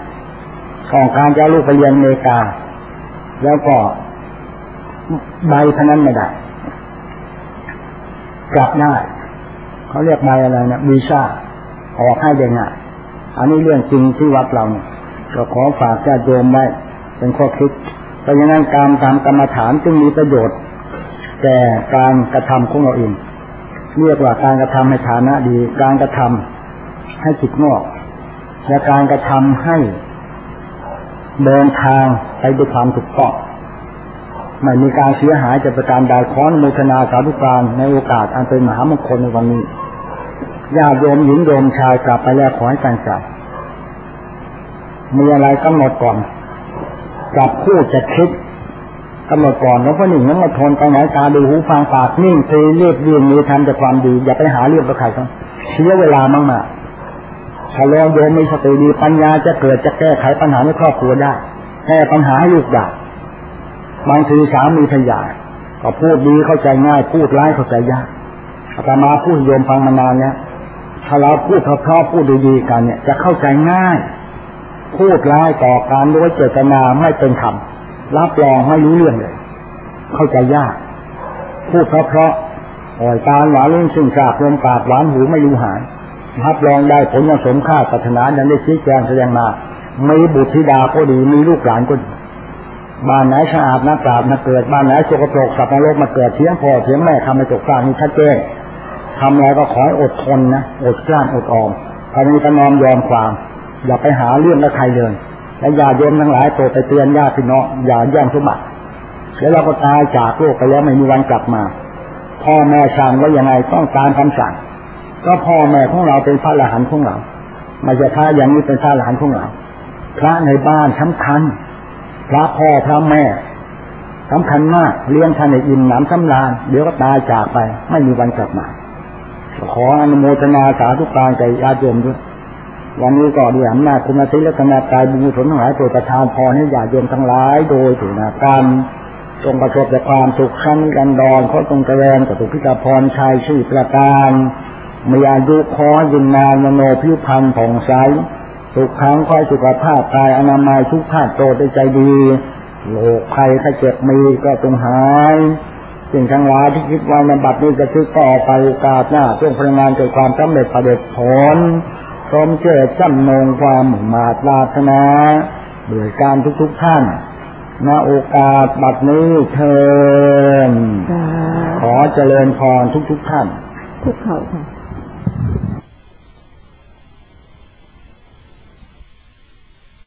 ต้องการจะลูกไปเรียนอเมริกา แล้วก็ใบพนั้นไม่ได้ กลับได้เขาเรียกใบอะไรนะวีซ่าออกให้เด้ง่ายอันนี้เรื่องจริงที่วัดเราเนี่ยก็ขอฝากญาติโยมไว้เป็นข้อคิดเพราะฉะนั้นการทำกรรมฐานจึงมีประโยชน์แก่การกระทำของเราเองเรียกว่าการกระทำให้ฐานะดี การกระทำให้จิตงอก และการกระทำให้เดินทางไปด้วยความถูกต้อง ไม่มีการเสียหายจากประการใดขอนโมทนาสาธุการในโอกาสอันเป็นมหามงคลในวันนี้ญาติโยมหญิงโยมชายกลับไปแล้วขอให้ตั้งใจมีอะไรกำหนดก่อนกลับคู่จะคิดกำหนดก่อนแล้วก็หนึ่งนั้นมาทนไปไหนตาดูหูฟังปากนิ่งเทเรียบเรียงมีทำแต่ความดี อย่าไปหาเรื่องกับใครเขาเสียเวลามากมาถ้าเราโยมมีสติดีปัญญาจะเกิดจะแก้ไขปัญหาในครอบครัวได้แก้ปัญหาให้ลูกได้ บางทีสามีพยาก็พูดดีเข้าใจง่าย พูดร้ายเข้าใจยากอาตมาพูดโยมฟังมานานแล้วถ้าเราพูดเพราะพูดดีๆกันเนี่ย จะเข้าใจง่าย พูดร้ายต่อการด้วยเจตนาไม่เป็นธรรมรับรองไม่รู้เรื่องเลย เข้าใจยาก พูดเพราะเพราะอ่อยตาหวานลื่นซึ่งกาบลมปากหวานหูไม่รู้หายรับรองได้ผลยังสมค่าปัฒนาดังได้ชี้แจงแสดงมามีบุตรธิดาก็ดีมีลูกหลานก็ดี บ้านไหนสะอาดนักกราบนักเกิดบ้านไหนสกปรกสัตว์นรกมาเกิดเทียงพ่อเทียงแม่ทำให้ตกกลางนี่ชัดเจนทำอะไรก็ขอให้อดทนนะอดกลั้นอดออมถ้ามีกระนอมยอมความ อย่าไปหาเรื่องกับใครเลยและอย่าโยมทั้งหลายโปรดไปเตือนญาติพี่น้องอย่าแย่งสมบัติแล้วเราก็ตายจากโลกไปแล้วไม่มีวันกลับมา พ่อแม่สั่งว่ายังไงต้องการคำสั่ง ก็พ่อแม่ของเราเป็นพระอรหันต์ของเราไม่ใช่พระอย่างนี้เป็นพระอรหันต์ของเราพระในบ้านสำคัญ พระพ่อพระแม่สำคัญมากเลี้ยงท่านในอิ่มหนำสำราญเดี๋ยวก็ตายจากไป ไม่มีวันกลับมาขออนุโมทนาสาธุการแก่ญาติโยมด้วยวันนี้ก็ด้วยอำนาจคุณธรรมและคณะกายบุญกุศลทั้งหลายโปรดประทานพรให้ญาติโยมทั้งหลายโดยถึงการจงประสบแต่ความสุขขั้นกันดอนเขาตรงเจริญกับตุพิกาพรชัยชื่อประการมีอายุขอยินนานมโนพิพันธ์ผ่องใส สุขครั้งค่อยสุขภาพกายอนามัยทุกภาคโตได้ใจดีโรคภัยถ้าเจ็บมีก็จงหายสิ่งทั้งหลายที่คิดไว้ในบัดนี้จะคิดต่อไปโอกาสหน้าจงพลังงานเกิดความสำเร็จประเด็จผลสมเจตจำนงความหมาตราธนาโดยการทุกๆท่านณโอกาสบัดนี้เทินขอเจริญพรทุกๆท่าน
ทุกเขาค่ะ